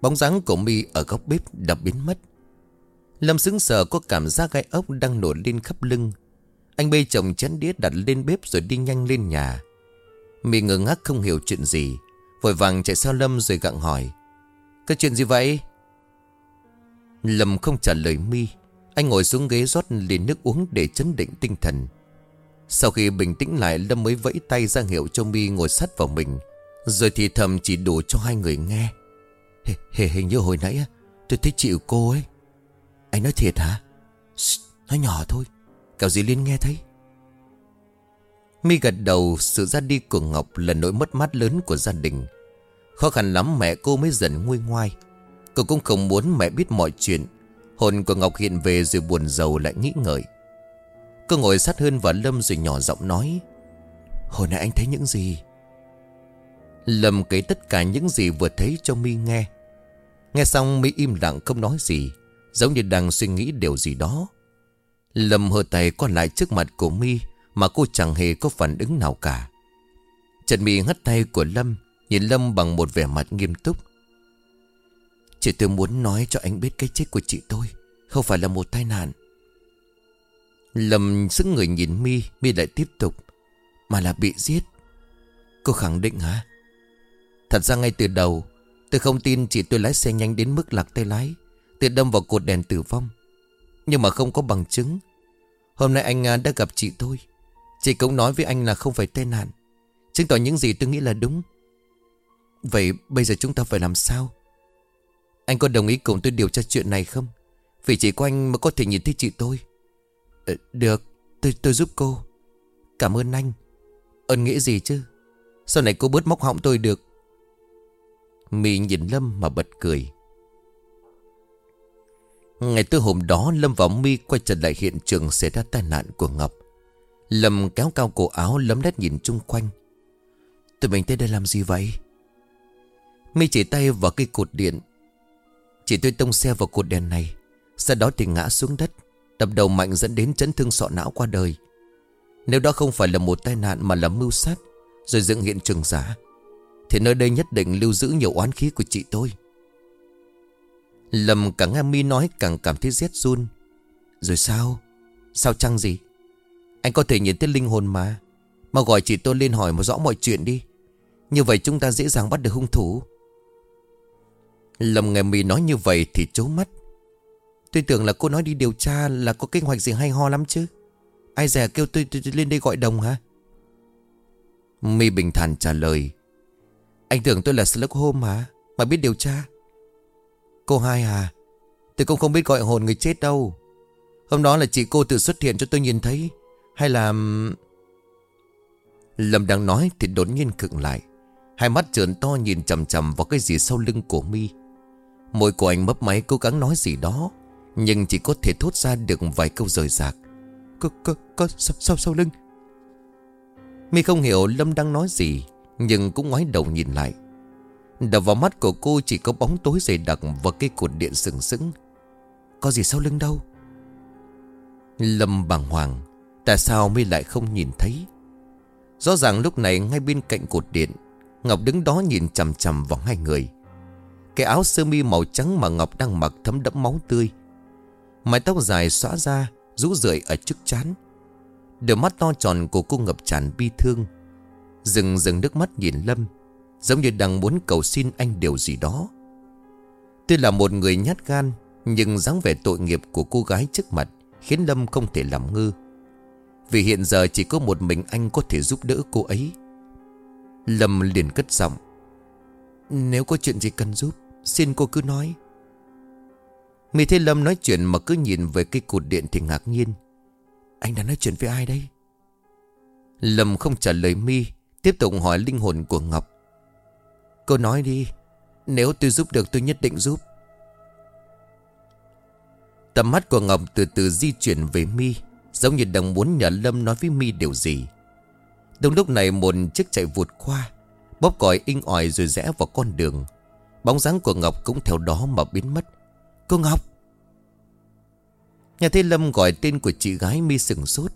Bóng dáng của mi ở góc bếp đã biến mất. Lâm sững sờ có cảm giác gai ốc đang nổi lên khắp lưng. Anh bê chồng chén đĩa đặt lên bếp rồi đi nhanh lên nhà. Mi ngơ ngác không hiểu chuyện gì, Vội vàng chạy sau Lâm rồi gặng hỏi Cái chuyện gì vậy? Lâm không trả lời Mi Anh ngồi xuống ghế rót liền nước uống để chấn định tinh thần. Sau khi bình tĩnh lại Lâm mới vẫy tay ra hiệu cho Mi ngồi sát vào mình. Rồi thì thầm chỉ đủ cho hai người nghe. Hề, hề hình như hồi nãy Tôi thấy chịu cô ấy. Anh nói thiệt hả? Shh, Nói nhỏ thôi. Cậu gì Liên nghe thấy? Mi gật đầu sự ra đi của Ngọc là nỗi mất mát lớn của gia đình. Khó khăn lắm mẹ cô mới dần nguôi ngoai. Cô cũng không muốn mẹ biết mọi chuyện. Hồn của Ngọc hiện về rồi buồn giàu lại nghĩ ngợi. Cô ngồi sát hơn vào Lâm rồi nhỏ giọng nói, Hồi nãy anh thấy những gì? Lâm kể tất cả những gì vừa thấy cho Mi nghe. Nghe xong Mi im lặng không nói gì, Giống như đang suy nghĩ điều gì đó. Lâm hơ tay còn lại trước mặt của Mi Mà cô chẳng hề có phản ứng nào cả. Trần Mi hất tay của Lâm, Nhìn Lâm bằng một vẻ mặt nghiêm túc. Chị tôi muốn nói cho anh biết cái chết của chị tôi, Không phải là một tai nạn. Lâm sững người nhìn Mi Mi lại tiếp tục. Mà là bị giết. Cô khẳng định hả? Thật ra ngay từ đầu, Tôi không tin chị tôi lái xe nhanh đến mức lạc tay lái, tôi đâm vào cột đèn tử vong. Nhưng mà không có bằng chứng. Hôm nay anh à, đã gặp chị tôi. Chị cũng nói với anh là không phải tai nạn. Chứng tỏ những gì tôi nghĩ là đúng. Vậy bây giờ chúng ta phải làm sao? Anh có đồng ý cùng tôi điều tra chuyện này không? Vì chỉ có anh mới có thể nhìn thấy chị tôi. Ờ, được tôi, tôi giúp cô. Cảm ơn anh. Ơn nghĩa gì chứ? Sau này cô bớt móc họng tôi được. Mị nhìn Lâm mà bật cười. Ngày tư hôm đó Lâm và Mi quay trở lại hiện trường xảy ra tai nạn của Ngọc. Lâm kéo cao cổ áo lấm lét nhìn chung quanh. Tụi mình tới đây làm gì vậy? Mi chỉ tay vào cây cột điện. Chỉ tôi tông xe vào cột đèn này Sau đó thì ngã xuống đất. Đập đầu mạnh dẫn đến chấn thương sọ não qua đời. Nếu đó không phải là một tai nạn Mà là mưu sát, Rồi dựng hiện trường giả, Thì nơi đây nhất định lưu giữ nhiều oán khí của chị tôi. Lâm càng nghe Mi nói càng cảm thấy rét run. Rồi sao? Sao chăng gì? Anh có thể nhìn thấy linh hồn mà. Mà gọi chị tôi lên hỏi một rõ mọi chuyện đi. Như vậy chúng ta dễ dàng bắt được hung thủ. Lâm nghe Mi nói như vậy thì chố mắt. Tôi tưởng là cô nói đi điều tra Là có kế hoạch gì hay ho lắm chứ. Ai dè kêu tôi, tôi, tôi lên đây gọi đồng hả? My bình thản trả lời Anh tưởng tôi là Sherlock Holmes hả? Mà biết điều tra? Cô hai à Tôi cũng không biết gọi hồn người chết đâu. Hôm đó là chị cô tự xuất hiện cho tôi nhìn thấy Hay là Lâm đang nói thì đột nhiên khựng lại Hai mắt trợn to nhìn chầm chầm vào cái gì sau lưng của mi. Môi của anh mấp máy cố gắng nói gì đó nhưng chỉ có thể thốt ra được vài câu rời rạc. Có, có, có, sau, sau, sau lưng? Mi không hiểu Lâm đang nói gì Nhưng cũng ngoái đầu nhìn lại. Đập vào mắt của cô chỉ có bóng tối dày đặc Và cây cột điện sừng sững. Có gì sau lưng đâu? Lâm bàng hoàng Tại sao mi lại không nhìn thấy? Rõ ràng lúc này ngay bên cạnh cột điện Ngọc đứng đó nhìn chằm chằm vào hai người. Cái áo sơ mi màu trắng mà Ngọc đang mặc thấm đẫm máu tươi Mái tóc dài xóa ra, Rũ rượi ở trước chán Đôi mắt to tròn của cô ngập tràn bi thương. Dừng dừng nước mắt nhìn Lâm, Giống như đang muốn cầu xin anh điều gì đó. Tuy là một người nhát gan, Nhưng dáng vẻ tội nghiệp của cô gái trước mặt Khiến Lâm không thể làm ngư Vì hiện giờ chỉ có một mình anh có thể giúp đỡ cô ấy. Lâm liền cất giọng, Nếu có chuyện gì cần giúp, Xin cô cứ nói. Mỹ thấy Lâm nói chuyện mà cứ nhìn về cây cột điện thì ngạc nhiên. Anh đã nói chuyện với ai đây? Lâm không trả lời Mi Tiếp tục hỏi linh hồn của Ngọc. Cô nói đi, Nếu tôi giúp được tôi nhất định giúp. Tầm mắt của Ngọc từ từ di chuyển về mi Giống như đang muốn nhờ Lâm nói với mi điều gì. Đúng lúc này một chiếc chạy vụt qua, Bóp còi inh ỏi rồi rẽ vào con đường. Bóng dáng của Ngọc cũng theo đó mà biến mất. Cô Ngọc. Nhà thế Lâm gọi tên của chị gái mi sừng sốt.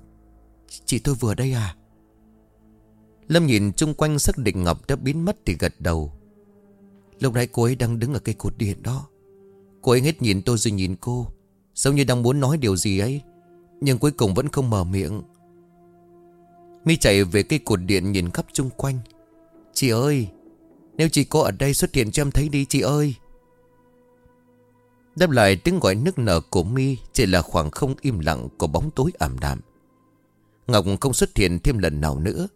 Chị tôi vừa đây à? Lâm nhìn chung quanh xác định Ngọc đã biến mất thì gật đầu. Lúc nãy cô ấy đang đứng ở cây cột điện đó. Cô ấy hết nhìn tôi rồi nhìn cô. Giống như đang muốn nói điều gì ấy, Nhưng cuối cùng vẫn không mở miệng. Mi chạy về cây cột điện nhìn khắp chung quanh. Chị ơi, Nếu chị có ở đây xuất hiện cho em thấy đi, chị ơi. Đáp lại tiếng gọi nức nở của mi Chỉ là khoảng không im lặng của bóng tối ảm đạm. Ngọc không xuất hiện thêm lần nào nữa.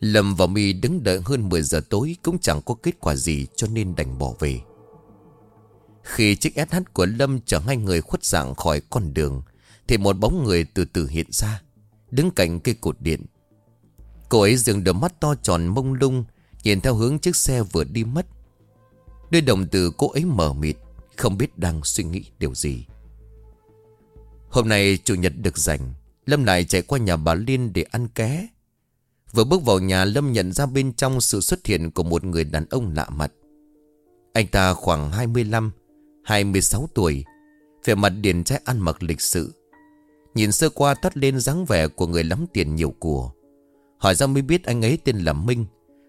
Lâm và mi đứng đợi hơn 10 giờ tối Cũng chẳng có kết quả gì cho nên đành bỏ về. Khi chiếc SH của Lâm chở hai người khuất dạng khỏi con đường, Thì một bóng người từ từ hiện ra, Đứng cạnh cây cột điện. Cô ấy dừng đôi mắt to tròn mông lung, Nhìn theo hướng chiếc xe vừa đi mất. Đôi đồng từ cô ấy mở mịt không biết đang suy nghĩ điều gì. Hôm nay chủ nhật được rảnh Lâm lại chạy qua nhà bà Liên để ăn ké. Vừa bước vào nhà Lâm nhận ra bên trong sự xuất hiện của một người đàn ông lạ mặt. Anh ta khoảng 25, 26 tuổi Về mặt điền trai ăn mặc lịch sự. Nhìn sơ qua toát lên dáng vẻ của người lắm tiền nhiều của. Hỏi ra mới biết anh ấy tên là Minh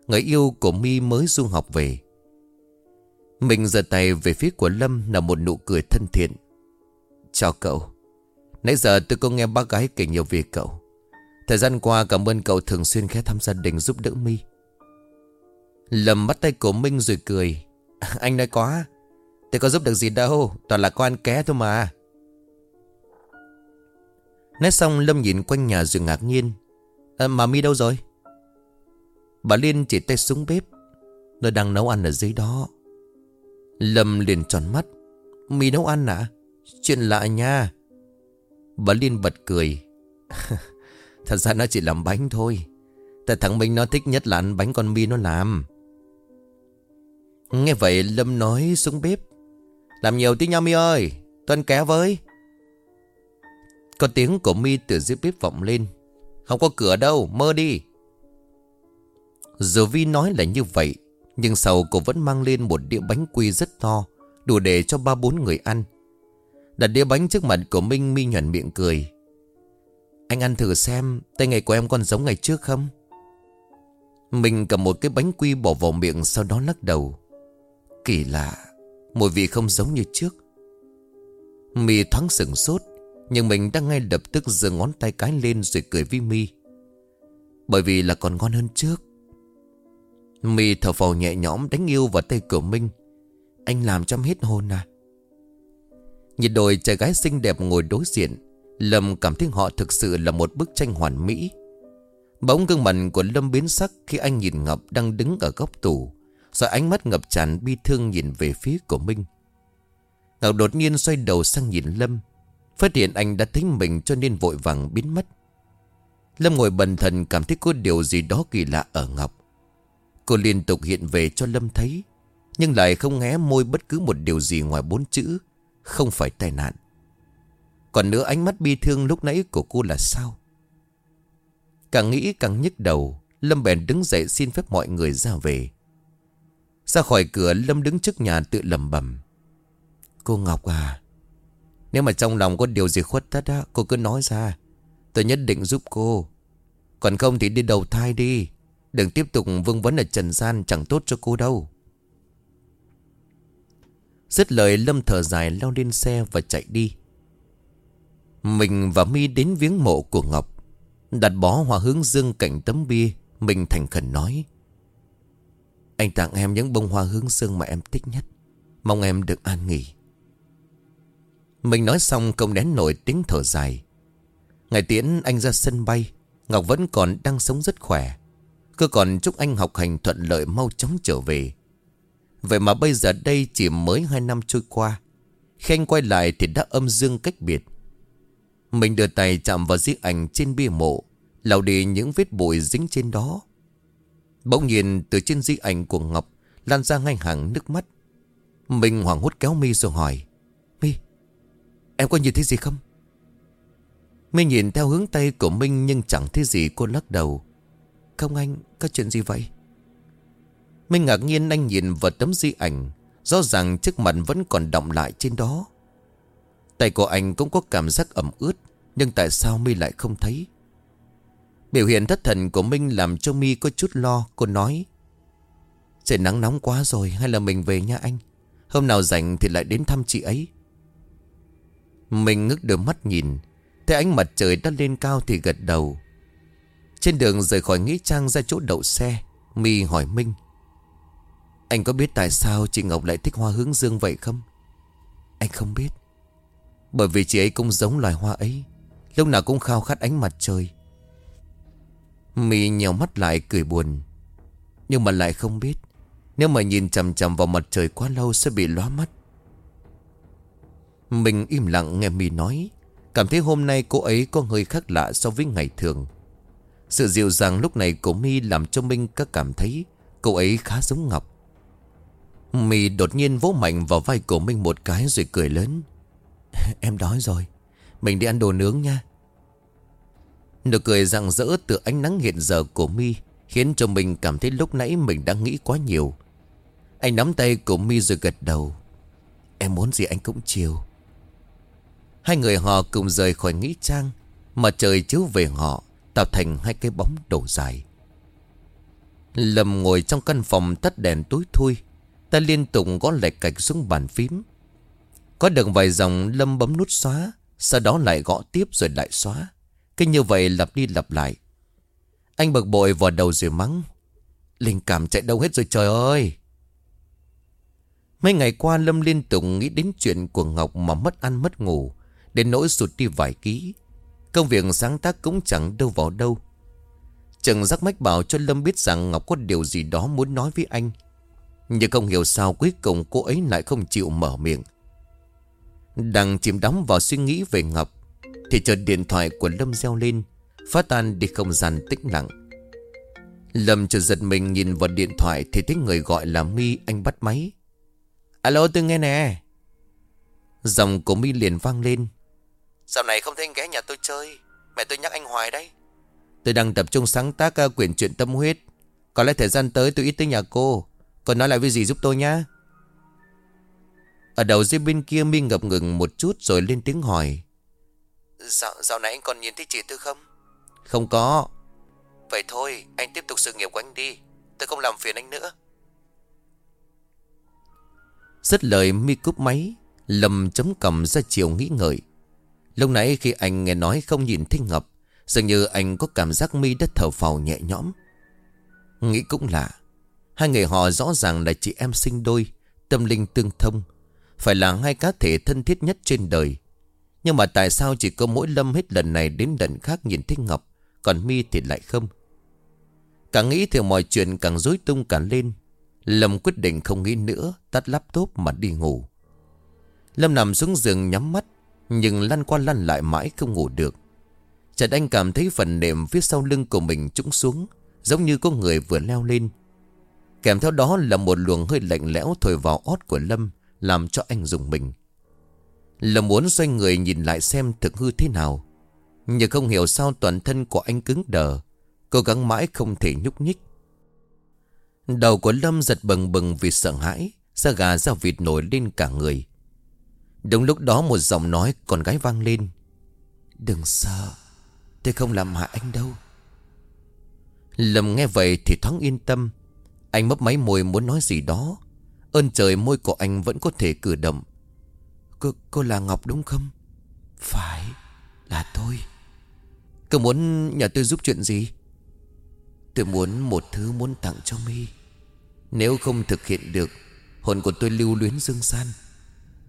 Người yêu của mi mới du học về. Mình giơ tay về phía của Lâm là một nụ cười thân thiện. Chào cậu. Nãy giờ tôi có nghe bác gái kể nhiều về cậu. Thời gian qua cảm ơn cậu thường xuyên ghé thăm gia đình giúp đỡ mi Lâm bắt tay của Minh rồi cười. Anh nói quá Tôi có giúp được gì đâu Toàn là con ké thôi mà. Nói xong Lâm nhìn quanh nhà rồi ngạc nhiên. À, Mà mi đâu rồi? Bà Liên chỉ tay xuống bếp. Nó đang nấu ăn ở dưới đó. Lâm liền tròn mắt. Mi nấu ăn à? Chuyện lạ nha. Bà Liên bật cười. Thật ra nó chỉ làm bánh thôi. Tại thằng Minh nó thích nhất là ăn bánh con mi nó làm. Nghe vậy Lâm nói xuống bếp. Làm nhiều tí nha mi ơi, Tuân kéo với. Có tiếng của mi từ dưới bếp vọng lên. Không có cửa đâu, mơ đi. Dù Vi nói là như vậy nhưng sau cô vẫn mang lên một đĩa bánh quy rất to, Đủ để cho ba bốn người ăn. Đặt đĩa bánh trước mặt của Minh, Mi nhuận miệng cười. Anh ăn thử xem, Tay nghề của em còn giống ngày trước không? Mình cầm một cái bánh quy bỏ vào miệng Sau đó lắc đầu. Kỳ lạ, Mùi vị không giống như trước. Mi thoáng sừng sốt, Nhưng mình đang ngay lập tức giơ ngón tay cái lên Rồi cười với Mi. Bởi vì là còn ngon hơn trước mì thở phào nhẹ nhõm đánh yêu vào tay của Minh. Anh làm chăm hết hồn à? Nhìn đôi trai gái xinh đẹp ngồi đối diện, Lâm cảm thấy họ thực sự là một bức tranh hoàn mỹ. Bóng gương mặt của Lâm biến sắc khi anh nhìn Ngọc đang đứng ở góc tủ, Rồi ánh mắt ngập tràn bi thương nhìn về phía của Minh. Ngọc đột nhiên xoay đầu sang nhìn Lâm, Phát hiện anh đã thấy mình cho nên vội vàng biến mất. Lâm ngồi bần thần cảm thấy có điều gì đó kỳ lạ ở Ngọc. Cô liên tục hiện về cho Lâm thấy, Nhưng lại không hé môi bất cứ một điều gì ngoài bốn chữ, không phải tai nạn. Còn nữa ánh mắt bi thương lúc nãy của cô là sao? Càng nghĩ càng nhức đầu, Lâm bèn đứng dậy xin phép mọi người ra về. Ra khỏi cửa, Lâm đứng trước nhà tự lầm bầm Cô Ngọc à Nếu mà trong lòng có điều gì khuất tất á, Cô cứ nói ra. Tôi nhất định giúp cô. Còn không thì đi đầu thai đi. Đừng tiếp tục vương vấn ở trần gian, Chẳng tốt cho cô đâu. Dứt lời, Lâm thở dài lao lên xe và chạy đi. Mình và mi đến viếng mộ của Ngọc. Đặt bó hoa hướng dương cạnh tấm bia, Mình thành khẩn nói. Anh tặng em những bông hoa hướng dương mà em thích nhất. Mong em được an nghỉ. Mình nói xong công nén nổi tiếng thở dài. Ngày tiễn anh ra sân bay, Ngọc vẫn còn đang sống rất khỏe. Cứ còn chúc anh học hành thuận lợi mau chóng trở về. Vậy mà bây giờ đây chỉ mới hai năm trôi qua. Khi anh quay lại thì đã âm dương cách biệt. Mình đưa tay chạm vào di ảnh trên bia mộ, lau đi những vết bụi dính trên đó. Bỗng nhiên, từ trên di ảnh của Ngọc Lan ra ngay hàng nước mắt. Mình hoảng hốt kéo mi rồi hỏi, Mi, Em có nhìn thấy gì không? Mi nhìn theo hướng tay của Minh Nhưng chẳng thấy gì, cô lắc đầu. Không anh, Có chuyện gì vậy? Minh ngạc nhiên anh nhìn vào tấm di ảnh. Rõ ràng trước mặt vẫn còn động lại trên đó. Tay của anh cũng có cảm giác ẩm ướt, Nhưng tại sao mi lại không thấy? Biểu hiện thất thần của Minh làm cho mi có chút lo, Cô nói. Trời nắng nóng quá rồi, Hay là mình về nha anh? Hôm nào rảnh thì lại đến thăm chị ấy. Mình ngước đôi mắt nhìn. Thấy ánh mặt trời đã lên cao thì gật đầu. Trên đường rời khỏi Nghĩa Trang ra chỗ đậu xe, Mi hỏi Minh. Anh có biết tại sao chị Ngọc lại thích hoa hướng dương vậy không? Anh không biết. Bởi vì chị ấy cũng giống loài hoa ấy, Lúc nào cũng khao khát ánh mặt trời. Mi nhèo mắt lại cười buồn. Nhưng mà lại không biết, Nếu mà nhìn chầm chầm vào mặt trời quá lâu sẽ bị lóa mắt. Mình im lặng nghe Mi nói, Cảm thấy hôm nay cô ấy có hơi khác lạ so với ngày thường. Sự dịu dàng lúc này của Mi làm cho Minh các cảm thấy Cô ấy khá giống Ngọc. Mi đột nhiên vỗ mạnh vào vai của Minh một cái rồi cười lớn. Em đói rồi. Mình đi ăn đồ nướng nha. Nụ cười rạng rỡ từ ánh nắng hiện giờ của Mi Khiến cho mình cảm thấy lúc nãy mình đang nghĩ quá nhiều. Anh nắm tay của Mi rồi gật đầu. Em muốn gì anh cũng chiều. Hai người họ cùng rời khỏi Nghĩ Trang Mà trời chiếu về họ. Tạo thành hai cái bóng đổ dài. Lâm ngồi trong căn phòng tắt đèn tối thui, Ta liên tục gõ lệch cạch xuống bàn phím. Có được vài dòng Lâm bấm nút xóa, Sau đó lại gõ tiếp rồi lại xóa. Cứ như vậy lặp đi lặp lại. Anh bực bội vào đầu rồi mắng. Linh cảm chạy đâu hết rồi trời ơi! Mấy ngày qua Lâm liên tục nghĩ đến chuyện của Ngọc mà mất ăn mất ngủ, Đến nỗi sụt đi vài ký. Công việc sáng tác cũng chẳng đâu vào đâu. Trần giác mách bảo cho Lâm biết rằng Ngọc có điều gì đó muốn nói với anh. Nhưng không hiểu sao cuối cùng cô ấy lại không chịu mở miệng. Đang chìm đắm vào suy nghĩ về Ngọc, Thì chợt điện thoại của Lâm reo lên Phá tan đi không gian tĩnh lặng. Lâm chợt giật mình nhìn vào điện thoại Thì thấy người gọi là Mi anh bắt máy. Alo, tôi nghe nè. Dòng của Mi liền vang lên. Dạo này không thấy anh ghé nhà tôi chơi. Mẹ tôi nhắc anh hoài đấy. Tôi đang tập trung sáng tác uh, quyển truyện tâm huyết. Có lẽ thời gian tới tôi ít tới nhà cô. Cô nói lại với gì giúp tôi nhá. Ở đầu dưới bên kia Mi ngập ngừng một chút rồi lên tiếng hỏi. Dạo, dạo này anh còn nhìn thấy chị tôi không? Không có. Vậy thôi anh tiếp tục sự nghiệp của anh đi. Tôi không làm phiền anh nữa. Rất lời Mi cúp máy Lầm chấm cầm ra chiều nghĩ ngợi Lúc nãy khi anh nghe nói không nhìn thích Ngọc, Dường như anh có cảm giác mi đất thở phào nhẹ nhõm. Nghĩ cũng lạ, Hai người họ rõ ràng là chị em sinh đôi, Tâm linh tương thông, Phải là hai cá thể thân thiết nhất trên đời. Nhưng mà tại sao chỉ có mỗi Lâm hết lần này đến lần khác nhìn thích Ngọc, Còn mi thì lại không? Càng nghĩ thì mọi chuyện càng rối tung cả lên. Lâm quyết định không nghĩ nữa, Tắt laptop mà đi ngủ. Lâm nằm xuống giường nhắm mắt nhưng lăn qua lăn lại mãi không ngủ được. Chợt anh cảm thấy phần nệm phía sau lưng của mình trũng xuống, Giống như có người vừa leo lên. Kèm theo đó là một luồng hơi lạnh lẽo thổi vào ót của Lâm, Làm cho anh dùng mình. Lâm muốn xoay người nhìn lại xem thực hư thế nào, Nhưng không hiểu sao toàn thân của anh cứng đờ, Cố gắng mãi không thể nhúc nhích. Đầu của Lâm giật bừng bừng vì sợ hãi, Da gà da vịt nổi lên cả người. Đúng lúc đó một giọng nói con gái vang lên. Đừng sợ Tôi không làm hại anh đâu. Lâm nghe vậy thì thoáng yên tâm. Anh mấp máy môi muốn nói gì đó. Ơn trời môi của anh vẫn có thể cử động. Cô, cô là Ngọc đúng không? Phải Là tôi. Cô muốn nhà tôi giúp chuyện gì? Tôi muốn một thứ muốn tặng cho mi Nếu không thực hiện được Hồn của tôi lưu luyến dương san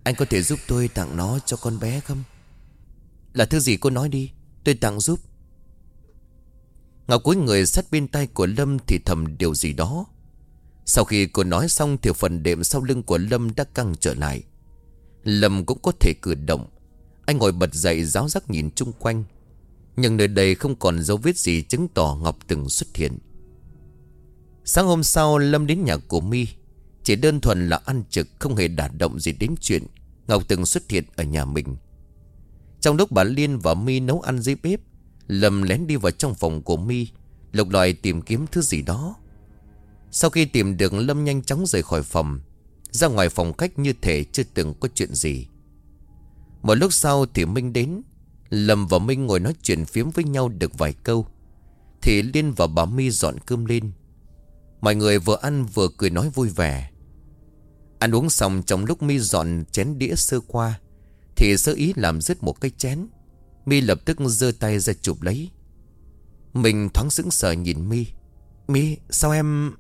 anh có thể giúp tôi tặng nó cho con bé không? Là thứ gì cô nói đi, Tôi tặng giúp. Ngọc cúi người sát bên tay của Lâm Thì thầm điều gì đó. Sau khi cô nói xong Thì phần đệm sau lưng của Lâm đã căng trở lại. Lâm cũng có thể cử động. Anh ngồi bật dậy giáo giác nhìn chung quanh. Nhưng nơi đây không còn dấu vết gì Chứng tỏ Ngọc từng xuất hiện. Sáng hôm sau, Lâm đến nhà của Mi Chỉ đơn thuần là ăn trực, Không hề đả động gì đến chuyện. Ngọc từng xuất hiện ở nhà mình. Trong lúc bà Liên và mi nấu ăn dưới bếp, Lâm lén đi vào trong phòng của mi, Lục lọi tìm kiếm thứ gì đó. Sau khi tìm được, Lâm nhanh chóng rời khỏi phòng, Ra ngoài phòng khách như thể chưa từng có chuyện gì. Một lúc sau thì Minh đến, Lâm và Minh ngồi nói chuyện phiếm với nhau được vài câu. Thì Liên và bà My dọn cơm lên. Mọi người vừa ăn vừa cười nói vui vẻ. Ăn uống xong trong lúc mi dọn chén đĩa sơ qua Thì sơ ý làm rứt một cái chén. Mi lập tức giơ tay ra chụp lấy. Mình thoáng sững sờ nhìn mi. Mi sao em?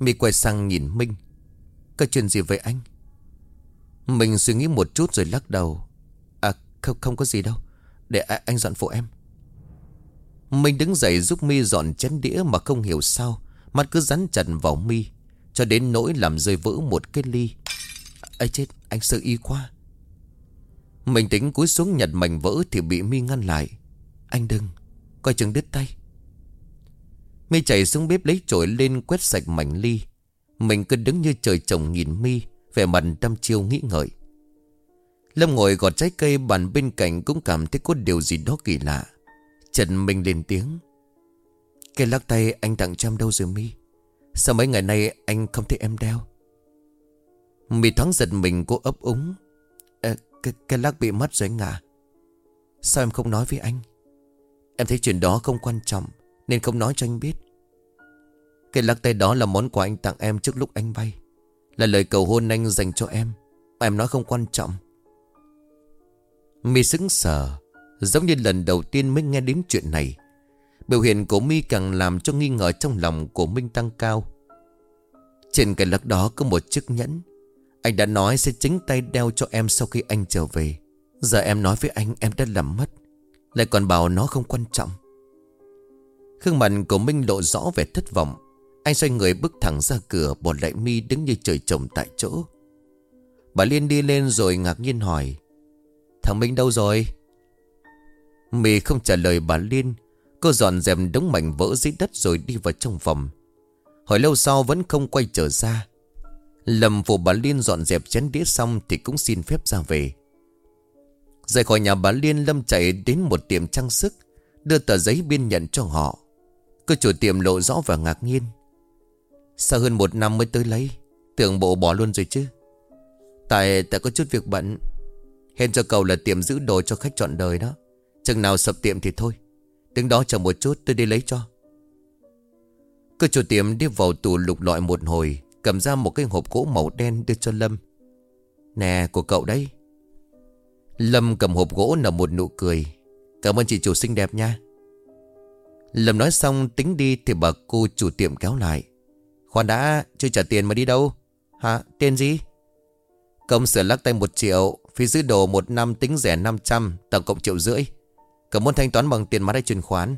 Mi quay sang nhìn Minh. Có chuyện gì với anh? Mình suy nghĩ một chút rồi lắc đầu. À không, không có gì đâu. Để anh dọn phụ em. Minh đứng dậy giúp mi dọn chén đĩa mà không hiểu sao. Mắt cứ rắn chặt vào mi. Cho đến nỗi làm rơi vỡ một cái ly. Ấy chết, anh sợ y quá. Mình tính cúi xuống nhặt mảnh vỡ Thì bị mi ngăn lại. Anh đừng, Coi chừng đứt tay. Mi chạy xuống bếp lấy chổi lên quét sạch mảnh ly. Mình cứ đứng như trời trồng nhìn mi, Vẻ mặt đăm chiêu nghĩ ngợi. Lâm ngồi gọt trái cây, bàn bên cạnh Cũng cảm thấy có điều gì đó kỳ lạ. Trần Minh lên tiếng. Cái lắc tay anh tặng cho em đâu rồi mi? Sao mấy ngày nay anh không thấy em đeo? Mì thoáng giật mình cô ấp úng. À, cái, cái lắc bị mất rồi anh à Sao em không nói với anh? Em thấy chuyện đó không quan trọng Nên không nói cho anh biết. Cái lắc tay đó là món quà anh tặng em trước lúc anh bay. Là lời cầu hôn anh dành cho em Mà em nói không quan trọng. Mì sững sờ Giống như lần đầu tiên mới nghe đến chuyện này. Biểu hiện của mi càng làm cho nghi ngờ trong lòng của Minh tăng cao. Trên cái lắc đó có một chiếc nhẫn. Anh đã nói sẽ chính tay đeo cho em sau khi anh trở về. Giờ em nói với anh em đã làm mất. Lại còn bảo nó không quan trọng. Khương mặt của Minh lộ rõ vẻ thất vọng. Anh xoay người bước thẳng ra cửa, Bỏ lại mi đứng như trời trồng tại chỗ. Bà Liên đi lên rồi ngạc nhiên hỏi, Thằng Minh đâu rồi? Mi không trả lời bà Liên Cô dọn dẹp đống mảnh vỡ dưới đất rồi đi vào trong phòng. Hồi lâu sau vẫn không quay trở ra. Lâm phụ bà Liên dọn dẹp chén đĩa xong Thì cũng xin phép ra về. Rời khỏi nhà bà Liên, Lâm chạy đến một tiệm trang sức, Đưa tờ giấy biên nhận cho họ. Cô chủ tiệm lộ rõ và ngạc nhiên. Sao hơn một năm mới tới lấy, Tưởng bộ bỏ luôn rồi chứ. Tại tại có chút việc bận. Hẹn cho cầu là tiệm giữ đồ cho khách chọn đời đó. Chừng nào sập tiệm thì thôi. Đứng đó chờ một chút, tôi đi lấy cho. Cơ chủ tiệm đi vào tủ lục lọi một hồi, Cầm ra một cái hộp gỗ màu đen đưa cho Lâm. Nè, của cậu đấy. Lâm cầm hộp gỗ nở một nụ cười. Cảm ơn chị chủ xinh đẹp nha. Lâm nói xong, tính đi Thì bà cô chủ tiệm kéo lại. Khoan đã, chưa trả tiền mà đi đâu? Hả, tiền gì? Công sửa lắc tay một triệu, Phí giữ đồ một năm, tính rẻ 500 Tổng cộng triệu rưỡi cả muốn thanh toán bằng tiền mặt hay chuyển khoán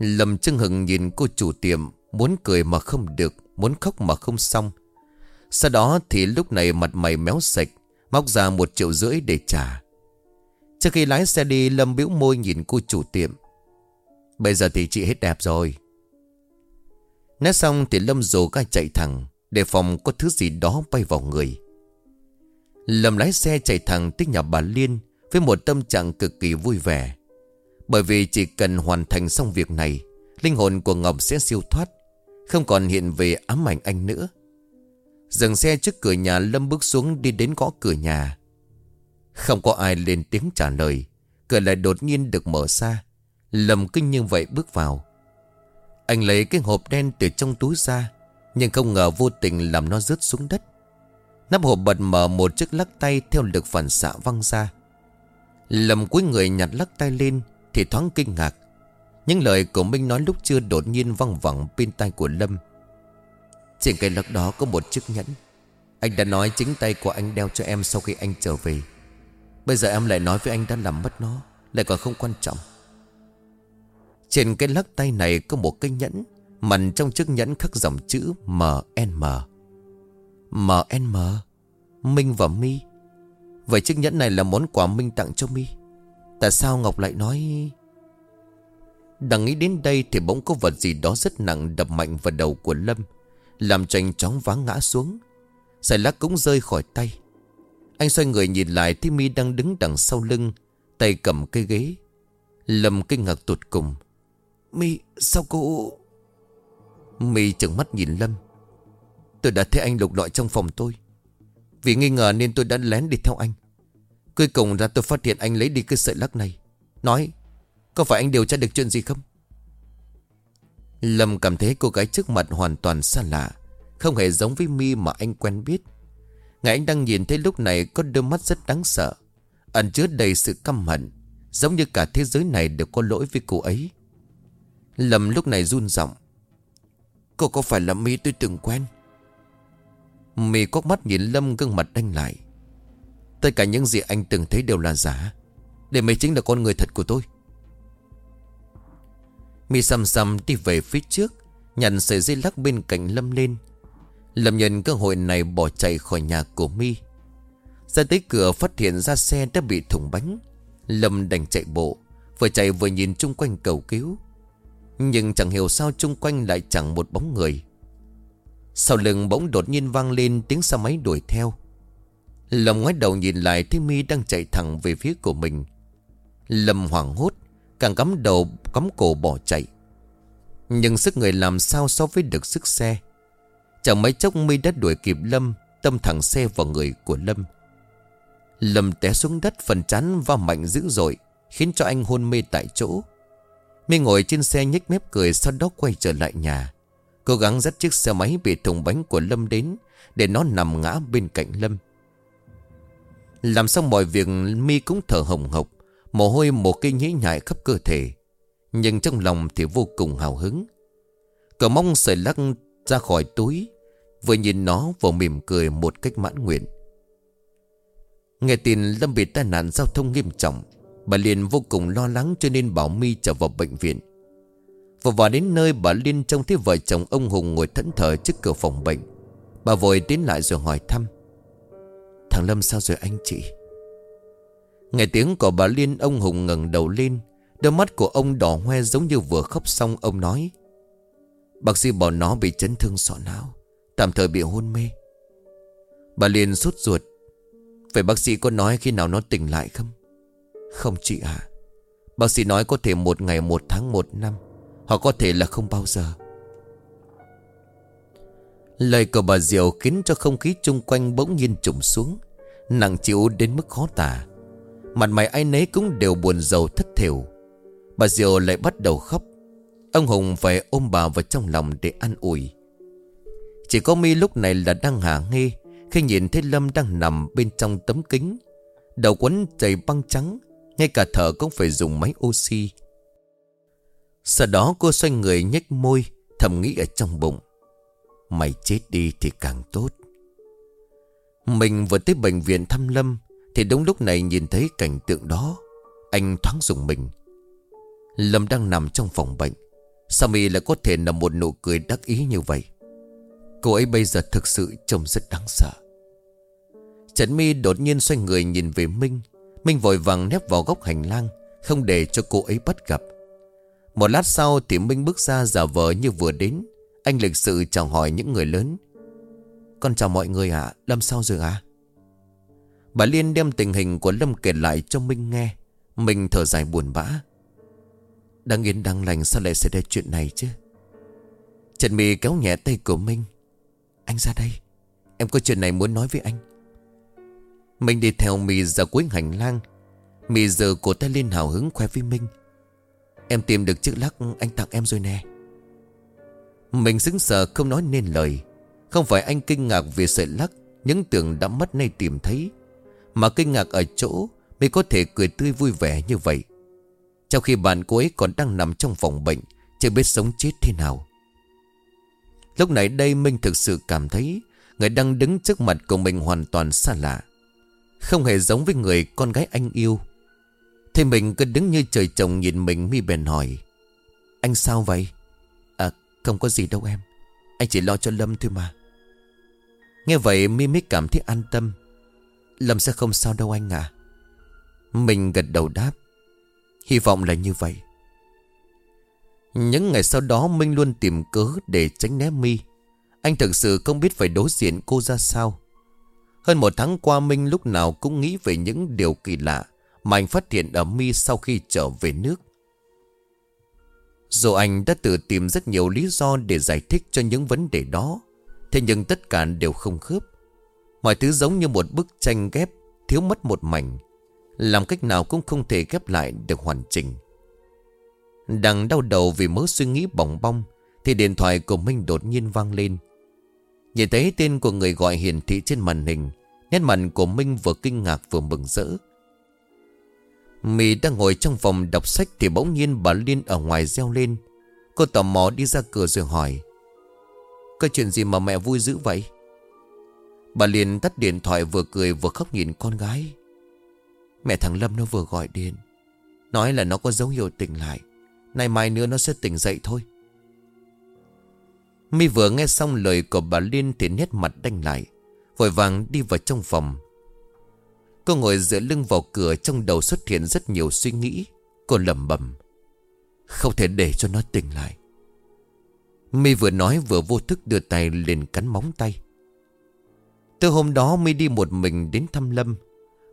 Lâm Trưng Hừng nhìn cô chủ tiệm, Muốn cười mà không được, Muốn khóc mà không xong. Sau đó thì lúc này mặt mày méo sạch, Móc ra một triệu rưỡi để trả. Trước khi lái xe đi, Lâm bĩu môi nhìn cô chủ tiệm. Bây giờ thì chị hết đẹp rồi. Nói xong thì Lâm rồ ga chạy thẳng Để phòng có thứ gì đó bay vào người. Lâm lái xe chạy thẳng tới nhà bà Liên với một tâm trạng cực kỳ vui vẻ. Bởi vì chỉ cần hoàn thành xong việc này, linh hồn của Ngọc sẽ siêu thoát, không còn hiện về ám ảnh anh nữa. Dừng xe trước cửa nhà Lâm bước xuống đi đến gõ cửa nhà. Không có ai lên tiếng trả lời, cửa lại đột nhiên được mở ra. Lâm kinh như vậy bước vào. Anh lấy cái hộp đen từ trong túi ra, nhưng không ngờ vô tình làm nó rớt xuống đất. Nắp hộp bật mở một chiếc lắc tay theo lực phản xạ văng ra. Lầm cuối người nhặt lắc tay lên Thì thoáng kinh ngạc. Những lời của Minh nói lúc chưa đột nhiên văng vẳng bên tay của Lâm. Trên cây lắc đó có một chiếc nhẫn. Anh đã nói chính tay của anh đeo cho em sau khi anh trở về. Bây giờ em lại nói với anh đã làm mất nó, Lại còn không quan trọng. Trên cái lắc tay này có một cái nhẫn Mằn trong chiếc nhẫn khắc dòng chữ MNM MNM Minh và My Vậy chiếc nhẫn này là món quà Minh tặng cho mi. Tại sao Ngọc lại nói, Đang nghĩ đến đây thì bỗng có vật gì đó rất nặng đập mạnh vào đầu của Lâm, Làm cho anh chóng váng ngã xuống. Xài lá cũng rơi khỏi tay. Anh xoay người nhìn lại thì mi đang đứng đằng sau lưng, Tay cầm cây ghế. Lâm kinh ngạc tụt cùng, Mi, sao cô? Mi trừng mắt nhìn Lâm, Tôi đã thấy anh lục lọi trong phòng tôi. Vì nghi ngờ nên tôi đã lén đi theo anh. Cuối cùng ra tôi phát hiện anh lấy đi cái sợi lắc này. Nói, Có phải anh điều tra được chuyện gì không? Lâm cảm thấy cô gái trước mặt hoàn toàn xa lạ, Không hề giống với mi mà anh quen biết. Ngày anh đang nhìn thấy lúc này có đôi mắt rất đáng sợ, Ẩn chứa đầy sự căm hận, Giống như cả thế giới này đều có lỗi với cô ấy. Lâm lúc này run giọng, Cô có phải là mi tôi từng quen? Mi cốc mắt nhìn Lâm gương mặt đanh lại. Tất cả những gì anh từng thấy đều là giả. Để mày chính là con người thật của tôi. Mi xăm xăm đi về phía trước Nhận sợi dây lắc bên cạnh Lâm lên. Lâm nhận cơ hội này bỏ chạy khỏi nhà của Mi Ra tới cửa phát hiện ra xe đã bị thủng bánh. Lâm đành chạy bộ, Vừa chạy vừa nhìn chung quanh cầu cứu. Nhưng chẳng hiểu sao chung quanh lại chẳng một bóng người. Sau lưng bỗng đột nhiên vang lên tiếng xe máy đuổi theo. Lâm ngoái đầu nhìn lại thấy mi đang chạy thẳng về phía của mình. Lâm hoảng hốt, Càng cắm đầu, cắm cổ bỏ chạy. Nhưng sức người làm sao so với được sức xe? Chẳng mấy chốc mi đã đuổi kịp Lâm, Tâm thẳng xe vào người của Lâm. Lâm té xuống đất, phần chắn va mạnh dữ dội, Khiến cho anh hôn mê tại chỗ. Mi ngồi trên xe nhếch mép cười, Sau đó quay trở lại nhà. Cố gắng dắt chiếc xe máy bị thùng bánh của Lâm đến, Để nó nằm ngã bên cạnh Lâm. Làm xong mọi việc, Mi cũng thở hồng hộc, Mồ hôi một cây nhĩ nhại khắp cơ thể, Nhưng trong lòng thì vô cùng hào hứng. Cờ mong sợi lắc ra khỏi túi, Vừa nhìn nó vừa mỉm cười một cách mãn nguyện. Nghe tin Lâm bị tai nạn giao thông nghiêm trọng, Bà liền vô cùng lo lắng cho nên bảo mi trở vào bệnh viện. Vừa vào đến nơi bà Liên trông thấy vợ chồng ông Hùng ngồi thẫn thờ trước cửa phòng bệnh. Bà vội tiến lại rồi hỏi thăm. Thằng Lâm sao rồi anh chị? Nghe tiếng của bà Liên, ông Hùng ngẩng đầu lên. Đôi mắt của ông đỏ hoe giống như vừa khóc xong, ông nói, Bác sĩ bảo nó bị chấn thương sọ não, Tạm thời bị hôn mê. Bà Liên sốt ruột, Vậy bác sĩ có nói khi nào nó tỉnh lại không? Không chị ạ. Bác sĩ nói có thể một ngày một tháng một năm. Hoặc có thể là không bao giờ. Lời của bà Diệu khiến cho không khí chung quanh bỗng nhiên trùng xuống. Nặng chịu đến mức khó tả. Mặt mày ai nấy cũng đều buồn rầu thất thiểu Bà Diệu lại bắt đầu khóc. Ông Hùng phải ôm bà vào trong lòng để an ủi. Chỉ có mi lúc này là đang hả nghi Khi nhìn thấy Lâm đang nằm bên trong tấm kính. Đầu quấn chảy băng trắng, Ngay cả thở cũng phải dùng máy oxy. Sau đó cô xoay người nhếch môi, Thầm nghĩ ở trong bụng. Mày chết đi thì càng tốt. Mình vừa tới bệnh viện thăm Lâm, Thì đúng lúc này nhìn thấy cảnh tượng đó. Anh thoáng dùng mình. Lâm đang nằm trong phòng bệnh. Sao mi lại có thể nằm một nụ cười đắc ý như vậy? Cô ấy bây giờ thực sự trông rất đáng sợ. Trần mi đột nhiên xoay người nhìn về Minh. Minh vội vàng nép vào góc hành lang, Không để cho cô ấy bắt gặp. Một lát sau thì Minh bước ra giả vờ như vừa đến. Anh lịch sự chào hỏi những người lớn. Con chào mọi người ạ Lâm sao rồi ạ? Bà Liên đem tình hình của Lâm kể lại cho Minh nghe. Minh thở dài buồn bã. Đang yên đang lành sao lại xảy ra chuyện này chứ? Trần Mì kéo nhẹ tay của Minh. Anh ra đây. Em có chuyện này muốn nói với anh. Minh đi theo Mì ra cuối hành lang. Mì giờ cổ tay lên hào hứng khoe với Minh. Em tìm được chiếc lắc anh tặng em rồi nè. Mình xứng sờ không nói nên lời. Không phải anh kinh ngạc vì sợi lắc, Những tưởng đã mất nay tìm thấy, Mà kinh ngạc ở chỗ Mình có thể cười tươi vui vẻ như vậy. Trong khi bạn cô ấy còn đang nằm trong phòng bệnh, Chưa biết sống chết thế nào. Lúc này đây Minh thực sự cảm thấy Người đang đứng trước mặt của mình hoàn toàn xa lạ. Không hề giống với người con gái anh yêu. Thế mình cứ đứng như trời trồng nhìn mình, mi bèn hỏi, Anh sao vậy? À không có gì đâu em, Anh chỉ lo cho Lâm thôi mà. Nghe vậy, mi mới cảm thấy an tâm. Lâm sẽ không sao đâu anh à Mình gật đầu đáp, Hy vọng là như vậy. Những ngày sau đó, Minh luôn tìm cớ để tránh né mi. Anh thực sự không biết phải đối diện cô ra sao. Hơn một tháng qua, Minh lúc nào cũng nghĩ về những điều kỳ lạ. Mà anh phát hiện ở mi sau khi trở về nước. Dù anh đã tự tìm rất nhiều lý do để giải thích cho những vấn đề đó, Thế nhưng tất cả đều không khớp. Mọi thứ giống như một bức tranh ghép, Thiếu mất một mảnh, Làm cách nào cũng không thể ghép lại được hoàn chỉnh. Đang đau đầu vì mớ suy nghĩ bỏng bong, Thì điện thoại của Minh đột nhiên vang lên. Nhìn thấy tên của người gọi hiển thị trên màn hình, Nét mặt của Minh vừa kinh ngạc vừa mừng rỡ. Mì đang ngồi trong phòng đọc sách Thì bỗng nhiên bà Liên ở ngoài reo lên. Cô tò mò đi ra cửa rồi hỏi, Có chuyện gì mà mẹ vui dữ vậy? Bà Liên tắt điện thoại vừa cười vừa khóc nhìn con gái. Mẹ thằng Lâm nó vừa gọi điện, Nói là nó có dấu hiệu tỉnh lại, Nay mai nữa nó sẽ tỉnh dậy thôi. Mi vừa nghe xong lời của bà Liên Thì nét mặt đanh lại, Vội vàng đi vào trong phòng. Cô ngồi dựa lưng vào cửa, Trong đầu xuất hiện rất nhiều suy nghĩ. Cô lầm bầm Không thể để cho nó tỉnh lại. Mi vừa nói vừa vô thức đưa tay lên cắn móng tay. Từ hôm đó Mi đi một mình đến thăm Lâm.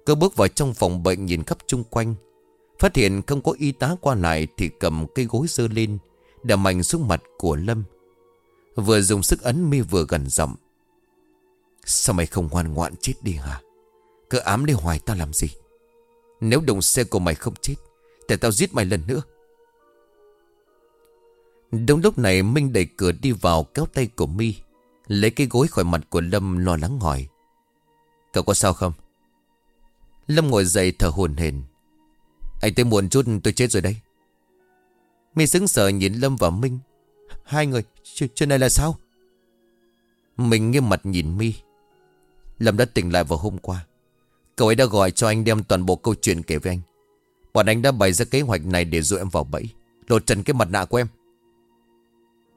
Cô bước vào trong phòng bệnh nhìn khắp chung quanh. Phát hiện không có y tá qua lại Thì cầm cây gối dơ lên Đè mạnh xuống mặt của Lâm. Vừa dùng sức ấn mi vừa gần giọng, Sao mày không ngoan ngoãn chết đi hả? Cứ ám đi hoài tao làm gì? Nếu đồng xe của mày không chết, Thì tao giết mày lần nữa. Đúng lúc này, Minh đẩy cửa đi vào kéo tay của mi, Lấy cái gối khỏi mặt của Lâm lo lắng hỏi. Cậu có sao không? Lâm ngồi dậy thở hồn hển. Anh tới muộn chút, tôi chết rồi đây Mi sững sờ nhìn Lâm và Minh. Hai người Chuyện này là sao? Mình nghiêm mặt nhìn mi. Lâm đã tỉnh lại vào hôm qua. Cậu ấy đã gọi cho anh đem toàn bộ câu chuyện kể với anh. Bọn anh đã bày ra kế hoạch này để dụ em vào bẫy Lột trần cái mặt nạ của em.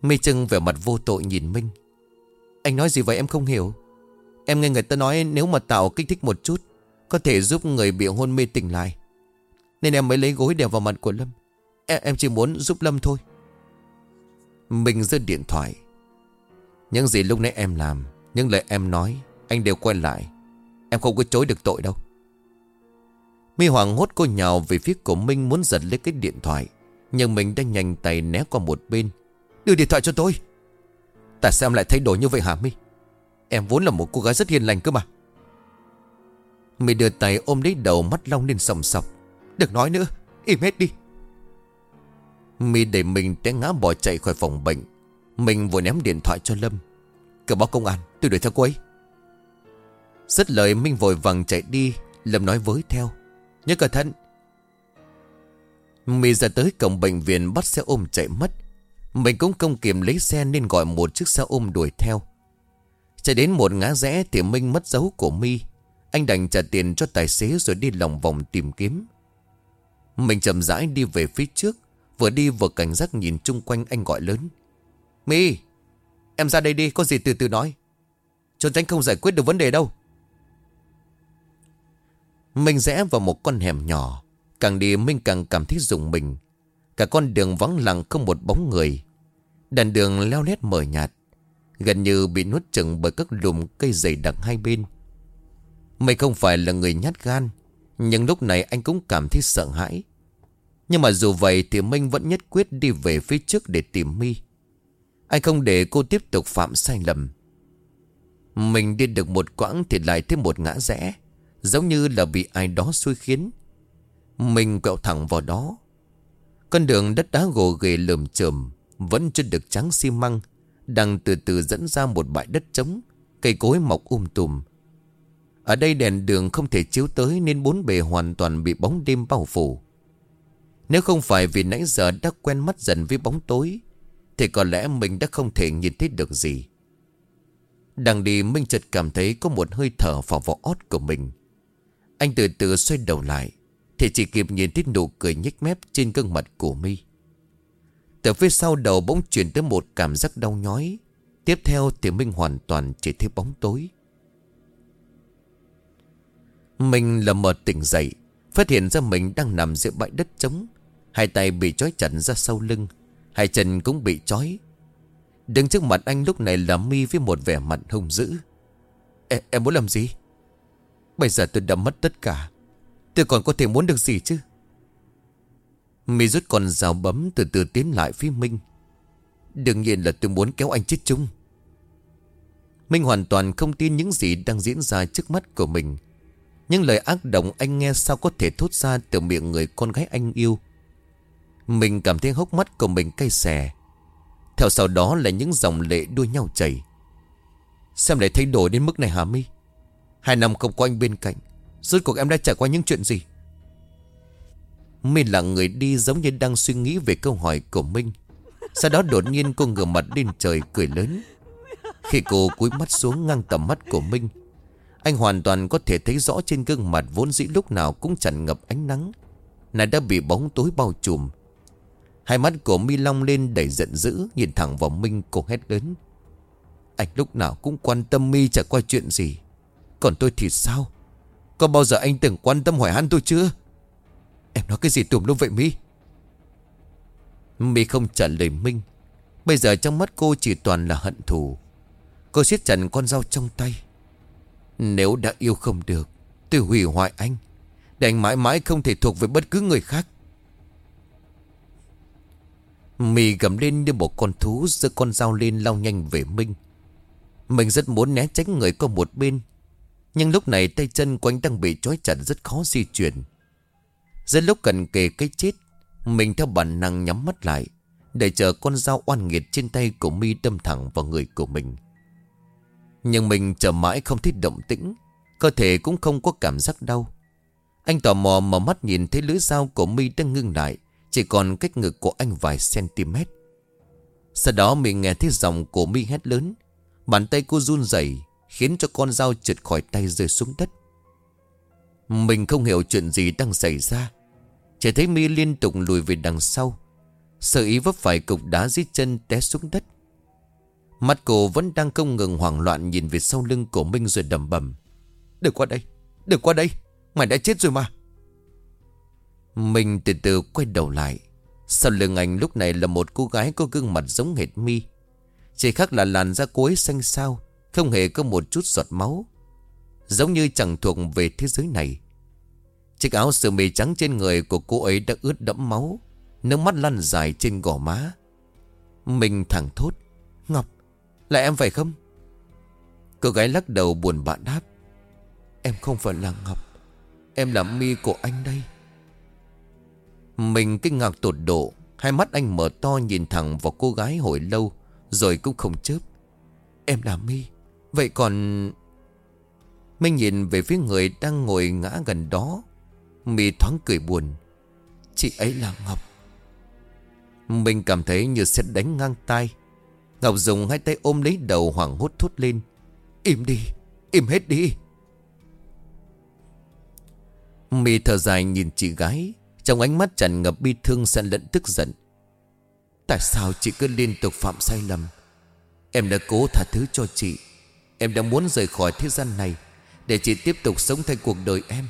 Mê Trưng vẻ mặt vô tội nhìn Minh. Anh nói gì vậy em không hiểu. Em nghe người ta nói nếu mà tạo kích thích một chút Có thể giúp người bị hôn mê tỉnh lại. Nên em mới lấy gối đè vào mặt của Lâm. Em, em chỉ muốn giúp Lâm thôi. Minh giơ điện thoại. Những gì lúc nãy em làm Những lời em nói Anh đều quen lại. Em không có chối được tội đâu. Mi Hoàng hốt cô nhào về phía của Minh Muốn giật lấy cái điện thoại, Nhưng mình đang nhanh tay né qua một bên. Đưa điện thoại cho tôi. Tại sao em lại thay đổi như vậy hả Mi? Em vốn là một cô gái rất hiền lành cơ mà. Mi đưa tay ôm lấy đầu mắt long lên sòng sọc. Đừng nói nữa, Im hết đi. Mi để mình té ngã bỏ chạy khỏi phòng bệnh. Mình vừa ném điện thoại cho Lâm. Cờ báo công an, tôi đuổi theo cô ấy. Rất lời, Minh vội vàng chạy đi Lâm nói với theo. Nhớ cẩn thận. Mi ra tới cổng bệnh viện bắt xe ôm chạy mất. Mình cũng không kịp lấy xe nên gọi một chiếc xe ôm đuổi theo. Chạy đến một ngã rẽ thì Minh mất dấu của Mi Anh đành trả tiền cho tài xế rồi đi lòng vòng tìm kiếm. Mình chậm rãi đi về phía trước, Vừa đi vừa cảnh giác nhìn chung quanh anh gọi lớn. Mi Em ra đây đi, có gì từ từ nói. Trốn tránh không giải quyết được vấn đề đâu mình rẽ vào một con hẻm nhỏ. Càng đi Minh càng cảm thấy rùng mình. Cả con đường vắng lặng không một bóng người. Đàn đường leo lét mờ nhạt, Gần như bị nuốt chừng bởi các lùm cây dày đặc hai bên. Mình không phải là người nhát gan, Nhưng lúc này anh cũng cảm thấy sợ hãi. Nhưng mà dù vậy thì Minh vẫn nhất quyết đi về phía trước để tìm mi Anh không để cô tiếp tục phạm sai lầm. Mình đi được một quãng thì lại thêm một ngã rẽ. Giống như là bị ai đó xui khiến. Mình quẹo thẳng vào đó. Con đường đất đá gồ ghề lườm chởm Vẫn chưa được trắng xi măng, Đang từ từ dẫn ra một bãi đất trống, Cây cối mọc um tùm. Ở đây đèn đường không thể chiếu tới Nên bốn bề hoàn toàn bị bóng đêm bao phủ. Nếu không phải vì nãy giờ đã quen mắt dần với bóng tối, Thì có lẽ mình đã không thể nhìn thấy được gì. Đang đi, Minh chợt cảm thấy có một hơi thở vào vỏ ót của mình. Anh từ từ xoay đầu lại, Thì chỉ kịp nhìn thấy nụ cười nhếch mép trên gương mặt của mi Từ phía sau đầu bỗng chuyển tới một cảm giác đau nhói. Tiếp theo thì Minh hoàn toàn chỉ thấy bóng tối. Mình lầm mờ tỉnh dậy, Phát hiện ra mình đang nằm giữa bãi đất trống. Hai tay bị trói chặt ra sau lưng, Hai chân cũng bị trói. Đứng trước mặt anh lúc này là mi với một vẻ mặt hung dữ. Em muốn làm gì? Bây giờ tôi đã mất tất cả. Tôi còn có thể muốn được gì chứ? Mi rút con dao bấm từ từ tiến lại phía Minh. Đương nhiên là tôi muốn kéo anh chết chung. Minh hoàn toàn không tin những gì đang diễn ra trước mắt của mình. Nhưng lời ác động anh nghe sao có thể thốt ra từ miệng người con gái anh yêu? Mình cảm thấy hốc mắt của mình cay xè. Theo sau đó là những dòng lệ đua nhau chảy. Xem lại thay đổi đến mức này hả Mi? Hai năm không có anh bên cạnh, Rốt cuộc em đã trải qua những chuyện gì? Minh là người đi giống như đang suy nghĩ về câu hỏi của Minh. Sau đó đột nhiên cô ngửa mặt lên trời cười lớn. Khi cô cúi mắt xuống ngang tầm mắt của Minh, Anh hoàn toàn có thể thấy rõ trên gương mặt vốn dĩ lúc nào cũng tràn ngập ánh nắng. Này đã bị bóng tối bao trùm. Hai mắt của Mi long lên đầy giận dữ, Nhìn thẳng vào Minh, cô hét lớn. Anh lúc nào cũng quan tâm Mi trải qua chuyện gì. Còn tôi thì sao? Có bao giờ anh từng quan tâm hỏi han tôi chưa? Em nói cái gì tùm lum vậy My My không trả lời Minh. Bây giờ trong mắt cô chỉ toàn là hận thù. Cô siết chặt con dao trong tay. Nếu đã yêu không được, Tôi hủy hoại anh. Để anh mãi mãi không thể thuộc về bất cứ người khác. Mì gầm lên như một con thú, giơ con dao lên lao nhanh về Minh. Mình rất muốn né tránh người có một bên. Nhưng lúc này tay chân của anh đang bị trói chặt rất khó di chuyển. Giữa lúc cần kề cái chết, Mình theo bản năng nhắm mắt lại, Để chờ con dao oan nghiệt trên tay của mi đâm thẳng vào người của mình. Nhưng mình chờ mãi không thấy động tĩnh, Cơ thể cũng không có cảm giác đau. Anh tò mò mở mắt nhìn thấy lưỡi dao của mi đang ngưng lại, Chỉ còn cách ngực của anh vài cm Sau đó mình nghe thấy giọng của mi hét lớn, Bàn tay cô run rẩy Khiến cho con dao trượt khỏi tay rơi xuống đất. Mình không hiểu chuyện gì đang xảy ra. Chỉ thấy mi liên tục lùi về đằng sau. Sợ ý vấp phải cục đá dưới chân té xuống đất. Mắt cô vẫn đang không ngừng hoảng loạn Nhìn về sau lưng của Minh rồi đầm bầm. Đừng qua đây Đừng qua đây, Mày đã chết rồi mà. Minh từ từ quay đầu lại. Sau lưng anh lúc này là một cô gái Có gương mặt giống hệt mi Chỉ khác là làn da cuối xanh xao không hề có một chút giọt máu, Giống như chẳng thuộc về thế giới này. Chiếc áo sơ mi trắng trên người của cô ấy đã ướt đẫm máu, Nước mắt lăn dài trên gò má. Mình thẳng thốt, Ngọc, Là em phải không? Cô gái lắc đầu buồn bã đáp, Em không phải là Ngọc, Em là mi của anh đây. Mình kinh ngạc tột độ, Hai mắt anh mở to nhìn thẳng vào cô gái hồi lâu, Rồi cũng không chớp. Em là mi Vậy còn Minh nhìn về phía người đang ngồi ngã gần đó, Mi thoáng cười buồn. Chị ấy là Ngọc. Mình cảm thấy như sẽ đánh ngang tay Ngọc dùng hai tay ôm lấy đầu hoảng hốt thốt lên. Im đi, Im hết đi. Mi thở dài nhìn chị gái. Trong ánh mắt tràn ngập bi thương xen lẫn tức giận. Tại sao chị cứ liên tục phạm sai lầm? Em đã cố tha thứ cho chị. Em đã muốn rời khỏi thế gian này Để chị tiếp tục sống thay cuộc đời em.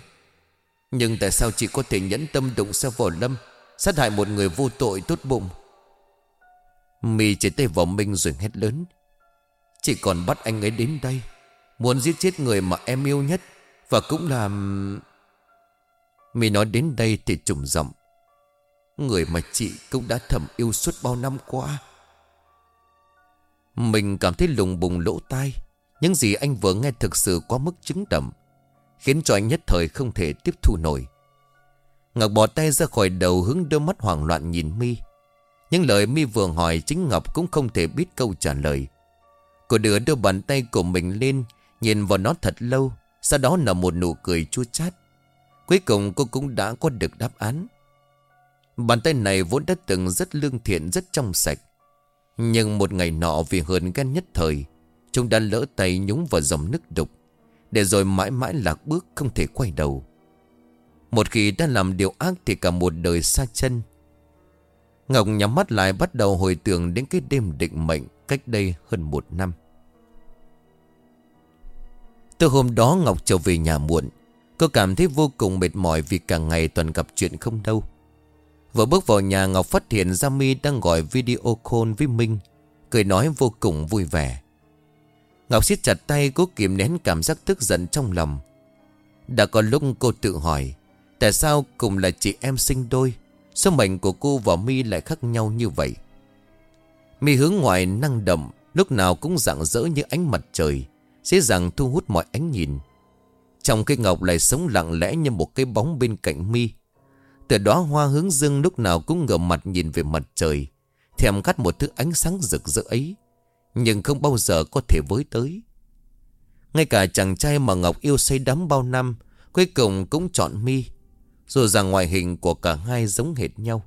Nhưng tại sao chị có thể nhẫn tâm đụng xe vỏ lâm, Sát hại một người vô tội tốt bụng? Mì chỉ tay vào Minh rồi hét lớn. Chị còn bắt anh ấy đến đây, Muốn giết chết người mà em yêu nhất Và cũng là mì nói đến đây thì trùng giọng. Người mà chị cũng đã thầm yêu suốt bao năm qua. Mình cảm thấy lùng bùng lỗ tai. Những gì anh vừa nghe thực sự quá mức chứng đậm, Khiến cho anh nhất thời không thể tiếp thu nổi. Ngọc bỏ tay ra khỏi đầu hướng đôi mắt hoảng loạn nhìn mi. Những lời mi vừa hỏi chính Ngọc cũng không thể biết câu trả lời. Cô đưa đôi bàn tay của mình lên, Nhìn vào nó thật lâu, Sau đó là một nụ cười chua chát. Cuối cùng cô cũng đã có được đáp án. Bàn tay này vốn đã từng rất lương thiện, rất trong sạch. Nhưng một ngày nọ vì hờn ghen nhất thời Chúng đã lỡ tay nhúng vào dòng nước đục, để rồi mãi mãi lạc bước không thể quay đầu. Một khi đã làm điều ác Thì cả một đời xa chân. Ngọc nhắm mắt lại bắt đầu hồi tưởng Đến cái đêm định mệnh Cách đây hơn một năm. Từ hôm đó Ngọc trở về nhà muộn, Cô cảm thấy vô cùng mệt mỏi Vì cả ngày toàn gặp chuyện không đâu. Vừa bước vào nhà, Ngọc phát hiện Gia Mi đang gọi video call với Minh, Cười nói vô cùng vui vẻ. Ngọc siết chặt tay cố kiềm nén cảm giác tức giận trong lòng. Đã có lúc cô tự hỏi, Tại sao cùng là chị em sinh đôi Số mệnh của cô và mi lại khác nhau như vậy? Mi hướng ngoài năng động, Lúc nào cũng rạng rỡ như ánh mặt trời, Dễ dàng thu hút mọi ánh nhìn. Trong cây ngọc lại sống lặng lẽ như một cái bóng bên cạnh mi, Từ đó hoa hướng dương lúc nào cũng ngửa mặt nhìn về mặt trời, Thèm khát một thứ ánh sáng rực rỡ ấy. Nhưng không bao giờ có thể với tới. Ngay cả chàng trai mà Ngọc yêu say đắm bao năm, Cuối cùng cũng chọn mi, Dù rằng ngoại hình của cả hai giống hệt nhau.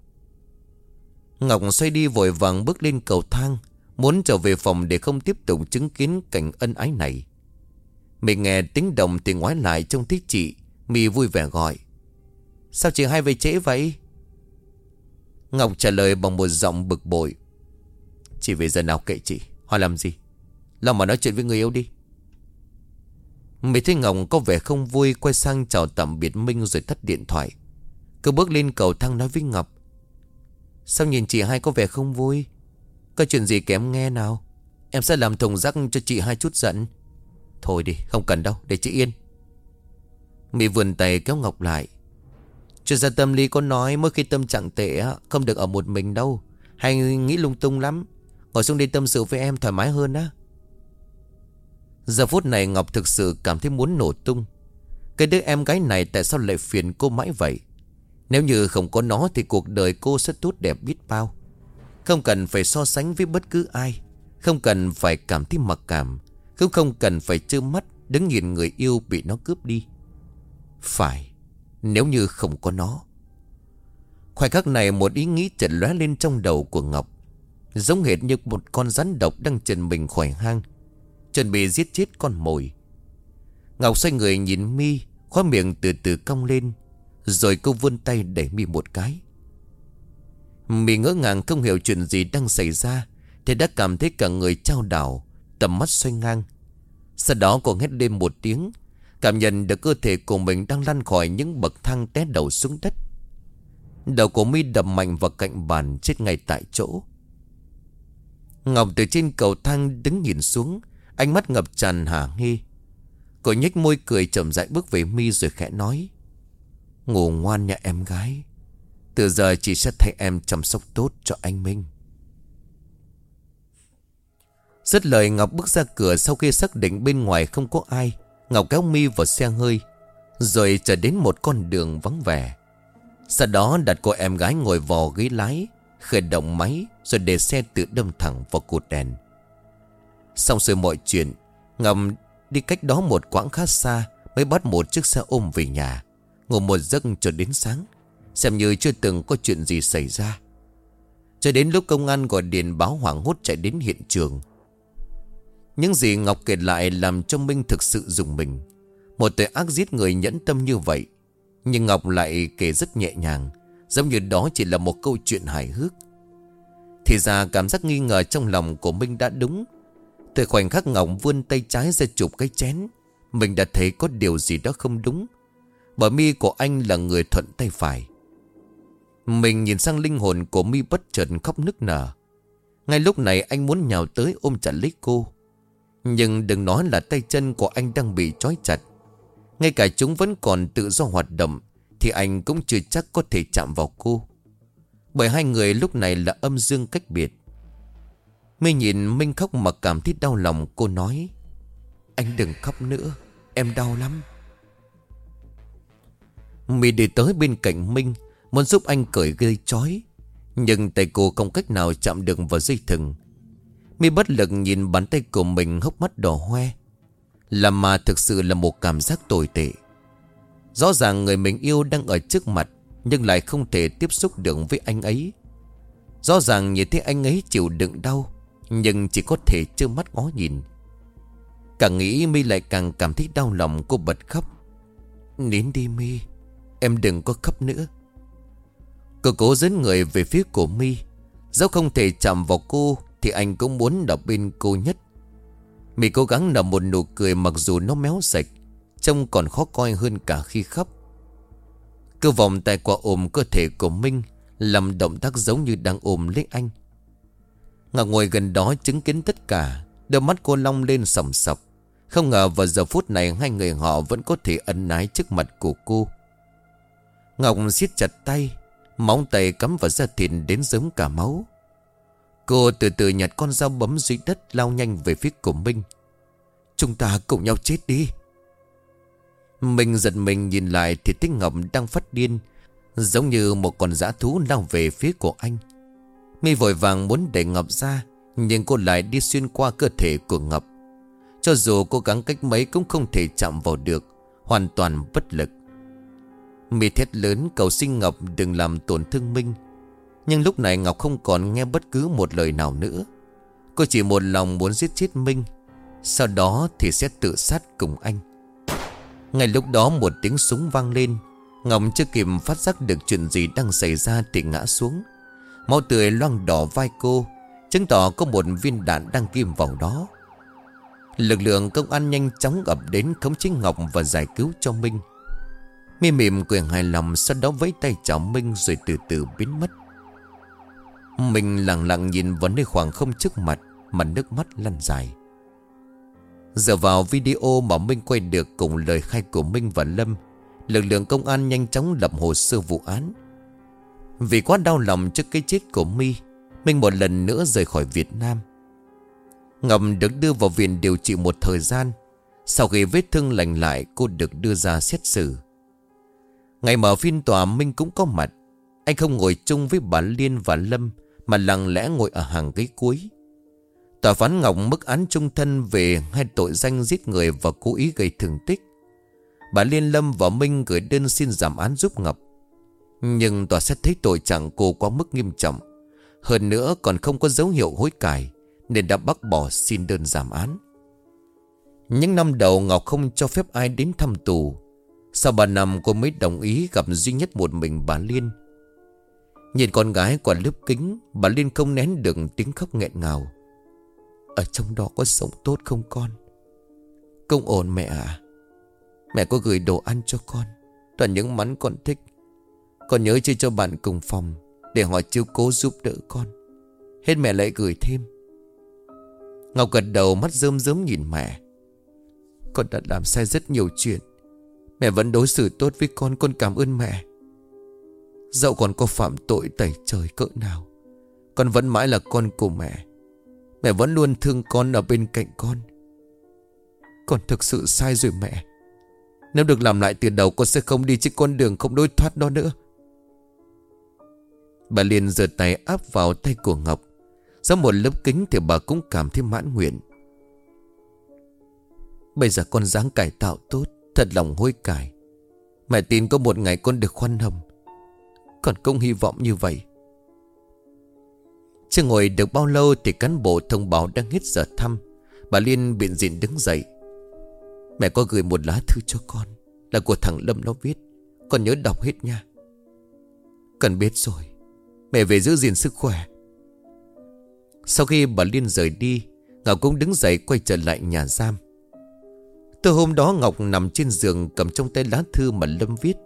Ngọc xoay đi vội vàng bước lên cầu thang, Muốn trở về phòng để không tiếp tục chứng kiến cảnh ân ái này. Mình nghe tiếng động thì ngoái lại trông thích chị, mi vui vẻ gọi. Sao chị hai về trễ vậy? Ngọc trả lời bằng một giọng bực bội. Chị về giờ nào kệ chị? Hỏi làm gì? Lo mà nói chuyện với người yêu đi. Mỹ thấy Ngọc có vẻ không vui, Quay sang chào tạm biệt Minh rồi tắt điện thoại. Cứ bước lên cầu thang nói với Ngọc, Sao nhìn chị hai có vẻ không vui? Có chuyện gì kém nghe nào? Em sẽ làm thùng rắc cho chị hai chút giận. Thôi đi, không cần đâu, để chị yên. Mỹ vườn tay kéo Ngọc lại. Chuyên gia tâm lý có nói, Mỗi khi tâm trạng tệ Không được ở một mình đâu. Hay nghĩ lung tung lắm. Ngồi xuống đi tâm sự với em thoải mái hơn á. Giờ phút này Ngọc thực sự cảm thấy muốn nổ tung. Cái đứa em gái này tại sao lại phiền cô mãi vậy? Nếu như không có nó thì cuộc đời cô sẽ tốt đẹp biết bao. Không cần phải so sánh với bất cứ ai. Không cần phải cảm thấy mặc cảm. Cũng không cần phải trơ mắt Đứng nhìn người yêu bị nó cướp đi. Phải, Nếu như không có nó. Khoảnh khắc này một ý nghĩ chợt lóe lên trong đầu của Ngọc. Giống hệt như một con rắn độc đang trần mình khỏi hang, Chuẩn bị giết chết con mồi. Ngọc xoay người nhìn mi Khóa miệng từ từ cong lên, rồi cô vươn tay đẩy mi một cái. Mi ngỡ ngàng không hiểu chuyện gì đang xảy ra, Thì đã cảm thấy cả người trao đảo, Tầm mắt xoay ngang. Sau đó cô hét lên một tiếng, Cảm nhận được cơ thể của mình đang lăn khỏi những bậc thang té đầu xuống đất. Đầu của mi đập mạnh vào cạnh bàn chết ngay tại chỗ. Ngọc từ trên cầu thang đứng nhìn xuống, Ánh mắt ngập tràn hả nghi. Cô nhếch môi cười chậm rãi bước về mi rồi khẽ nói, Ngủ ngoan nha em gái. Từ giờ chị sẽ thay em chăm sóc tốt cho anh Minh. Rất lời, Ngọc bước ra cửa sau khi xác định bên ngoài không có ai. Ngọc kéo mi vào xe hơi, Rồi trở đến một con đường vắng vẻ. Sau đó đặt cô em gái ngồi vò ghế lái, Khởi động máy rồi để xe tự đâm thẳng vào cột đèn. Xong rồi mọi chuyện Ngọc đi cách đó một quãng khá xa Mới bắt một chiếc xe ôm về nhà, Ngủ một giấc cho đến sáng, Xem như chưa từng có chuyện gì xảy ra. Cho đến lúc công an gọi điện báo hoảng hốt chạy đến hiện trường. Những gì Ngọc kể lại làm cho Minh thực sự dùng mình. Một tội ác giết người nhẫn tâm như vậy, Nhưng Ngọc lại kể rất nhẹ nhàng, Giống như đó chỉ là một câu chuyện hài hước. Thì ra cảm giác nghi ngờ trong lòng của Minh đã đúng. Từ khoảnh khắc Ngọc vươn tay trái ra chụp cái chén. Mình đã thấy có điều gì đó không đúng. Bởi mi của anh là người thuận tay phải. Mình nhìn sang linh hồn của mi bất chợt khóc nức nở. Ngay lúc này anh muốn nhào tới ôm chặt lấy cô. Nhưng đừng nói là tay chân của anh đang bị trói chặt. Ngay cả chúng vẫn còn tự do hoạt động, Thì anh cũng chưa chắc có thể chạm vào cô. Bởi hai người lúc này là âm dương cách biệt. Mi nhìn Minh khóc mà cảm thấy đau lòng, Cô nói, Anh đừng khóc nữa, Em đau lắm. Mì đi tới bên cạnh Minh, Muốn giúp anh cởi dây chói, Nhưng tay cô không cách nào chạm được vào dây thừng. Mi bất lực nhìn bàn tay của mình hốc mắt đỏ hoe. Làm mà thực sự là một cảm giác tồi tệ. Rõ ràng người mình yêu đang ở trước mặt nhưng lại không thể tiếp xúc được với anh ấy. Rõ ràng nhìn thấy anh ấy chịu đựng đau, Nhưng chỉ có thể trơ mắt ngó nhìn. Càng nghĩ mi lại càng cảm thấy đau lòng cô bật khóc. Nín đi, mi, Em đừng có khóc nữa. Cô cố dẫn người về phía của mi. Dẫu không thể chạm vào cô, Thì anh cũng muốn đọc bên cô nhất. Mi cố gắng nở một nụ cười Mặc dù nó méo sạch, Trông còn khó coi hơn cả khi khóc. Cơ vòng tay qua ôm cơ thể của Minh, Làm động tác giống như đang ôm lấy anh. Ngọc ngồi gần đó chứng kiến tất cả, Đôi mắt cô long lên sầm sập. Không ngờ vào giờ phút này Hai người họ vẫn có thể ân ái trước mặt của cô. Ngọc siết chặt tay, Móng tay cắm vào da thịt đến giống cả máu. Cô từ từ nhặt con dao bấm dưới đất lao nhanh về phía của Minh. Chúng ta cùng nhau chết đi mình giật mình nhìn lại thì Tích Ngọc đang phát điên, Giống như một con dã thú lao về phía của anh. Mi vội vàng muốn đẩy Ngọc ra, Nhưng cô lại đi xuyên qua cơ thể của Ngọc. Cho dù cố gắng cách mấy cũng không thể chạm vào được, Hoàn toàn bất lực. Mi thét lớn cầu xin Ngọc đừng làm tổn thương Minh. Nhưng lúc này Ngọc không còn nghe bất cứ một lời nào nữa. Cô chỉ một lòng muốn giết chết Minh, Sau đó thì sẽ tự sát cùng anh. Ngay lúc đó một tiếng súng vang lên. Ngọc chưa kịp phát giác được chuyện gì đang xảy ra thì ngã xuống. Máu tươi loang đỏ vai cô. Chứng tỏ có một viên đạn đang ghim vào đó. Lực lượng công an nhanh chóng ập đến khống chế Ngọc và giải cứu cho Minh. Mi mỉm cười hài lòng Sau đó vẫy tay chào Minh rồi từ từ biến mất. Mình lặng lặng nhìn vào nơi khoảng không trước mặt, Mà nước mắt lăn dài. Giờ vào video mà Minh quay được cùng lời khai của Minh và Lâm, Lực lượng công an nhanh chóng lập hồ sơ vụ án. Vì quá đau lòng trước cái chết của My, Minh một lần nữa rời khỏi Việt Nam. Ngọc được đưa vào viện điều trị một thời gian, Sau khi vết thương lành lại, cô được đưa ra xét xử. Ngày mở phiên tòa Minh cũng có mặt, Anh không ngồi chung với bà Liên và Lâm, Mà lặng lẽ ngồi ở hàng ghế cuối. Tòa phán Ngọc mức án trung thân về hai tội danh giết người và cố ý gây thương tích. Bà Liên Lâm và Minh gửi đơn xin giảm án giúp Ngọc. Nhưng tòa xét thấy tội chẳng cô quá mức nghiêm trọng. Hơn nữa còn không có dấu hiệu hối cải, Nên đã bác bỏ xin đơn giảm án. Những năm đầu Ngọc không cho phép ai đến thăm tù. Sau 3 năm, cô mới đồng ý gặp duy nhất một mình bà Liên. Nhìn con gái qua lớp kính, Bà Liên không nén được tiếng khóc nghẹn ngào. Ở trong đó có sống tốt không con? Không ổn mẹ à. Mẹ có gửi đồ ăn cho con. Toàn những món con thích. Con nhớ chơi cho bạn cùng phòng Để họ chiếu cố giúp đỡ con. Hết mẹ lại gửi thêm. Ngọc gật đầu, mắt rơm rớm nhìn mẹ. Con đã làm sai rất nhiều chuyện. Mẹ vẫn đối xử tốt với con Con cảm ơn mẹ. Dẫu còn có phạm tội tẩy trời cỡ nào, Con vẫn mãi là con của mẹ. Mẹ vẫn luôn thương con ở bên cạnh con. Con thực sự sai rồi mẹ. Nếu được làm lại từ đầu, con sẽ không đi trên con đường không đối thoát đó nữa. Bà liền giơ tay áp vào tay của Ngọc. Sau một lớp kính thì bà cũng cảm thấy mãn nguyện. Bây giờ con dáng cải tạo tốt, Thật lòng hối cải. Mẹ tin có một ngày con được khoan hồng. Còn cũng hy vọng như vậy. Chưa ngồi được bao lâu Thì cán bộ thông báo đang hết giờ thăm. Bà Liên biện diện đứng dậy. Mẹ có gửi một lá thư cho con, Là của thằng Lâm nó viết. Con nhớ đọc hết nha. Cần biết rồi, Mẹ về giữ gìn sức khỏe. Sau khi bà Liên rời đi, Ngọc cũng đứng dậy quay trở lại nhà giam. Từ hôm đó Ngọc nằm trên giường Cầm trong tay lá thư mà Lâm viết.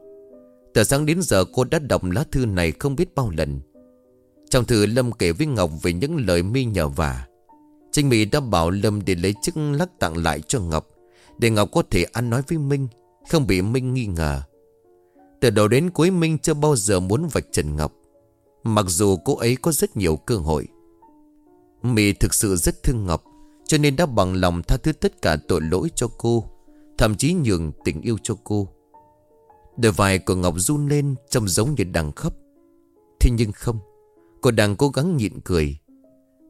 Từ sáng đến giờ cô đã đọc lá thư này không biết bao lần. Trong thư Lâm kể với Ngọc về những lời mi nhờ vả, Trinh Mỹ đã bảo Lâm để lấy chiếc lắc tặng lại cho Ngọc, để Ngọc có thể ăn nói với Minh, Không bị Minh nghi ngờ. Từ đầu đến cuối Minh chưa bao giờ muốn vạch trần Ngọc, Mặc dù cô ấy có rất nhiều cơ hội. Mỹ thực sự rất thương Ngọc, Cho nên đã bằng lòng tha thứ tất cả tội lỗi cho cô, Thậm chí nhường tình yêu cho cô. Đôi vai của Ngọc run lên Trông giống như đang khóc. Thế nhưng không Cô đang cố gắng nhịn cười.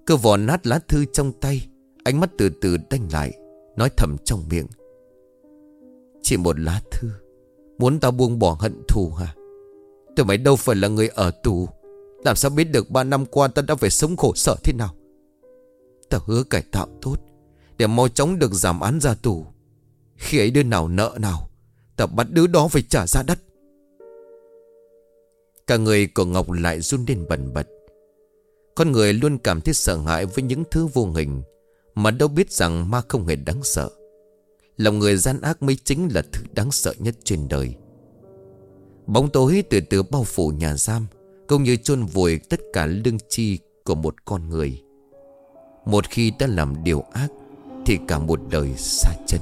Cơ vò nát lá thư trong tay, Ánh mắt từ từ đanh lại, Nói thầm trong miệng. Chỉ một lá thư, Muốn tao buông bỏ hận thù hả? Tụi mày đâu phải là người ở tù, Làm sao biết được ba năm qua ta đã phải sống khổ sở thế nào? Tao hứa cải tạo tốt, Để mau chóng được giảm án ra tù. Khi ấy đứa nào nợ nào, Tao bắt đứa đó phải trả ra đất Cả người của Ngọc lại run lên bần bật. Con người luôn cảm thấy sợ hãi với những thứ vô hình, mà đâu biết rằng ma không hề đáng sợ. Lòng người gian ác mới chính là thứ đáng sợ nhất trên đời. Bóng tối từ từ bao phủ nhà giam, Cũng như chôn vùi tất cả lương chi của một con người. Một khi đã làm điều ác, Thì cả một đời xa chân.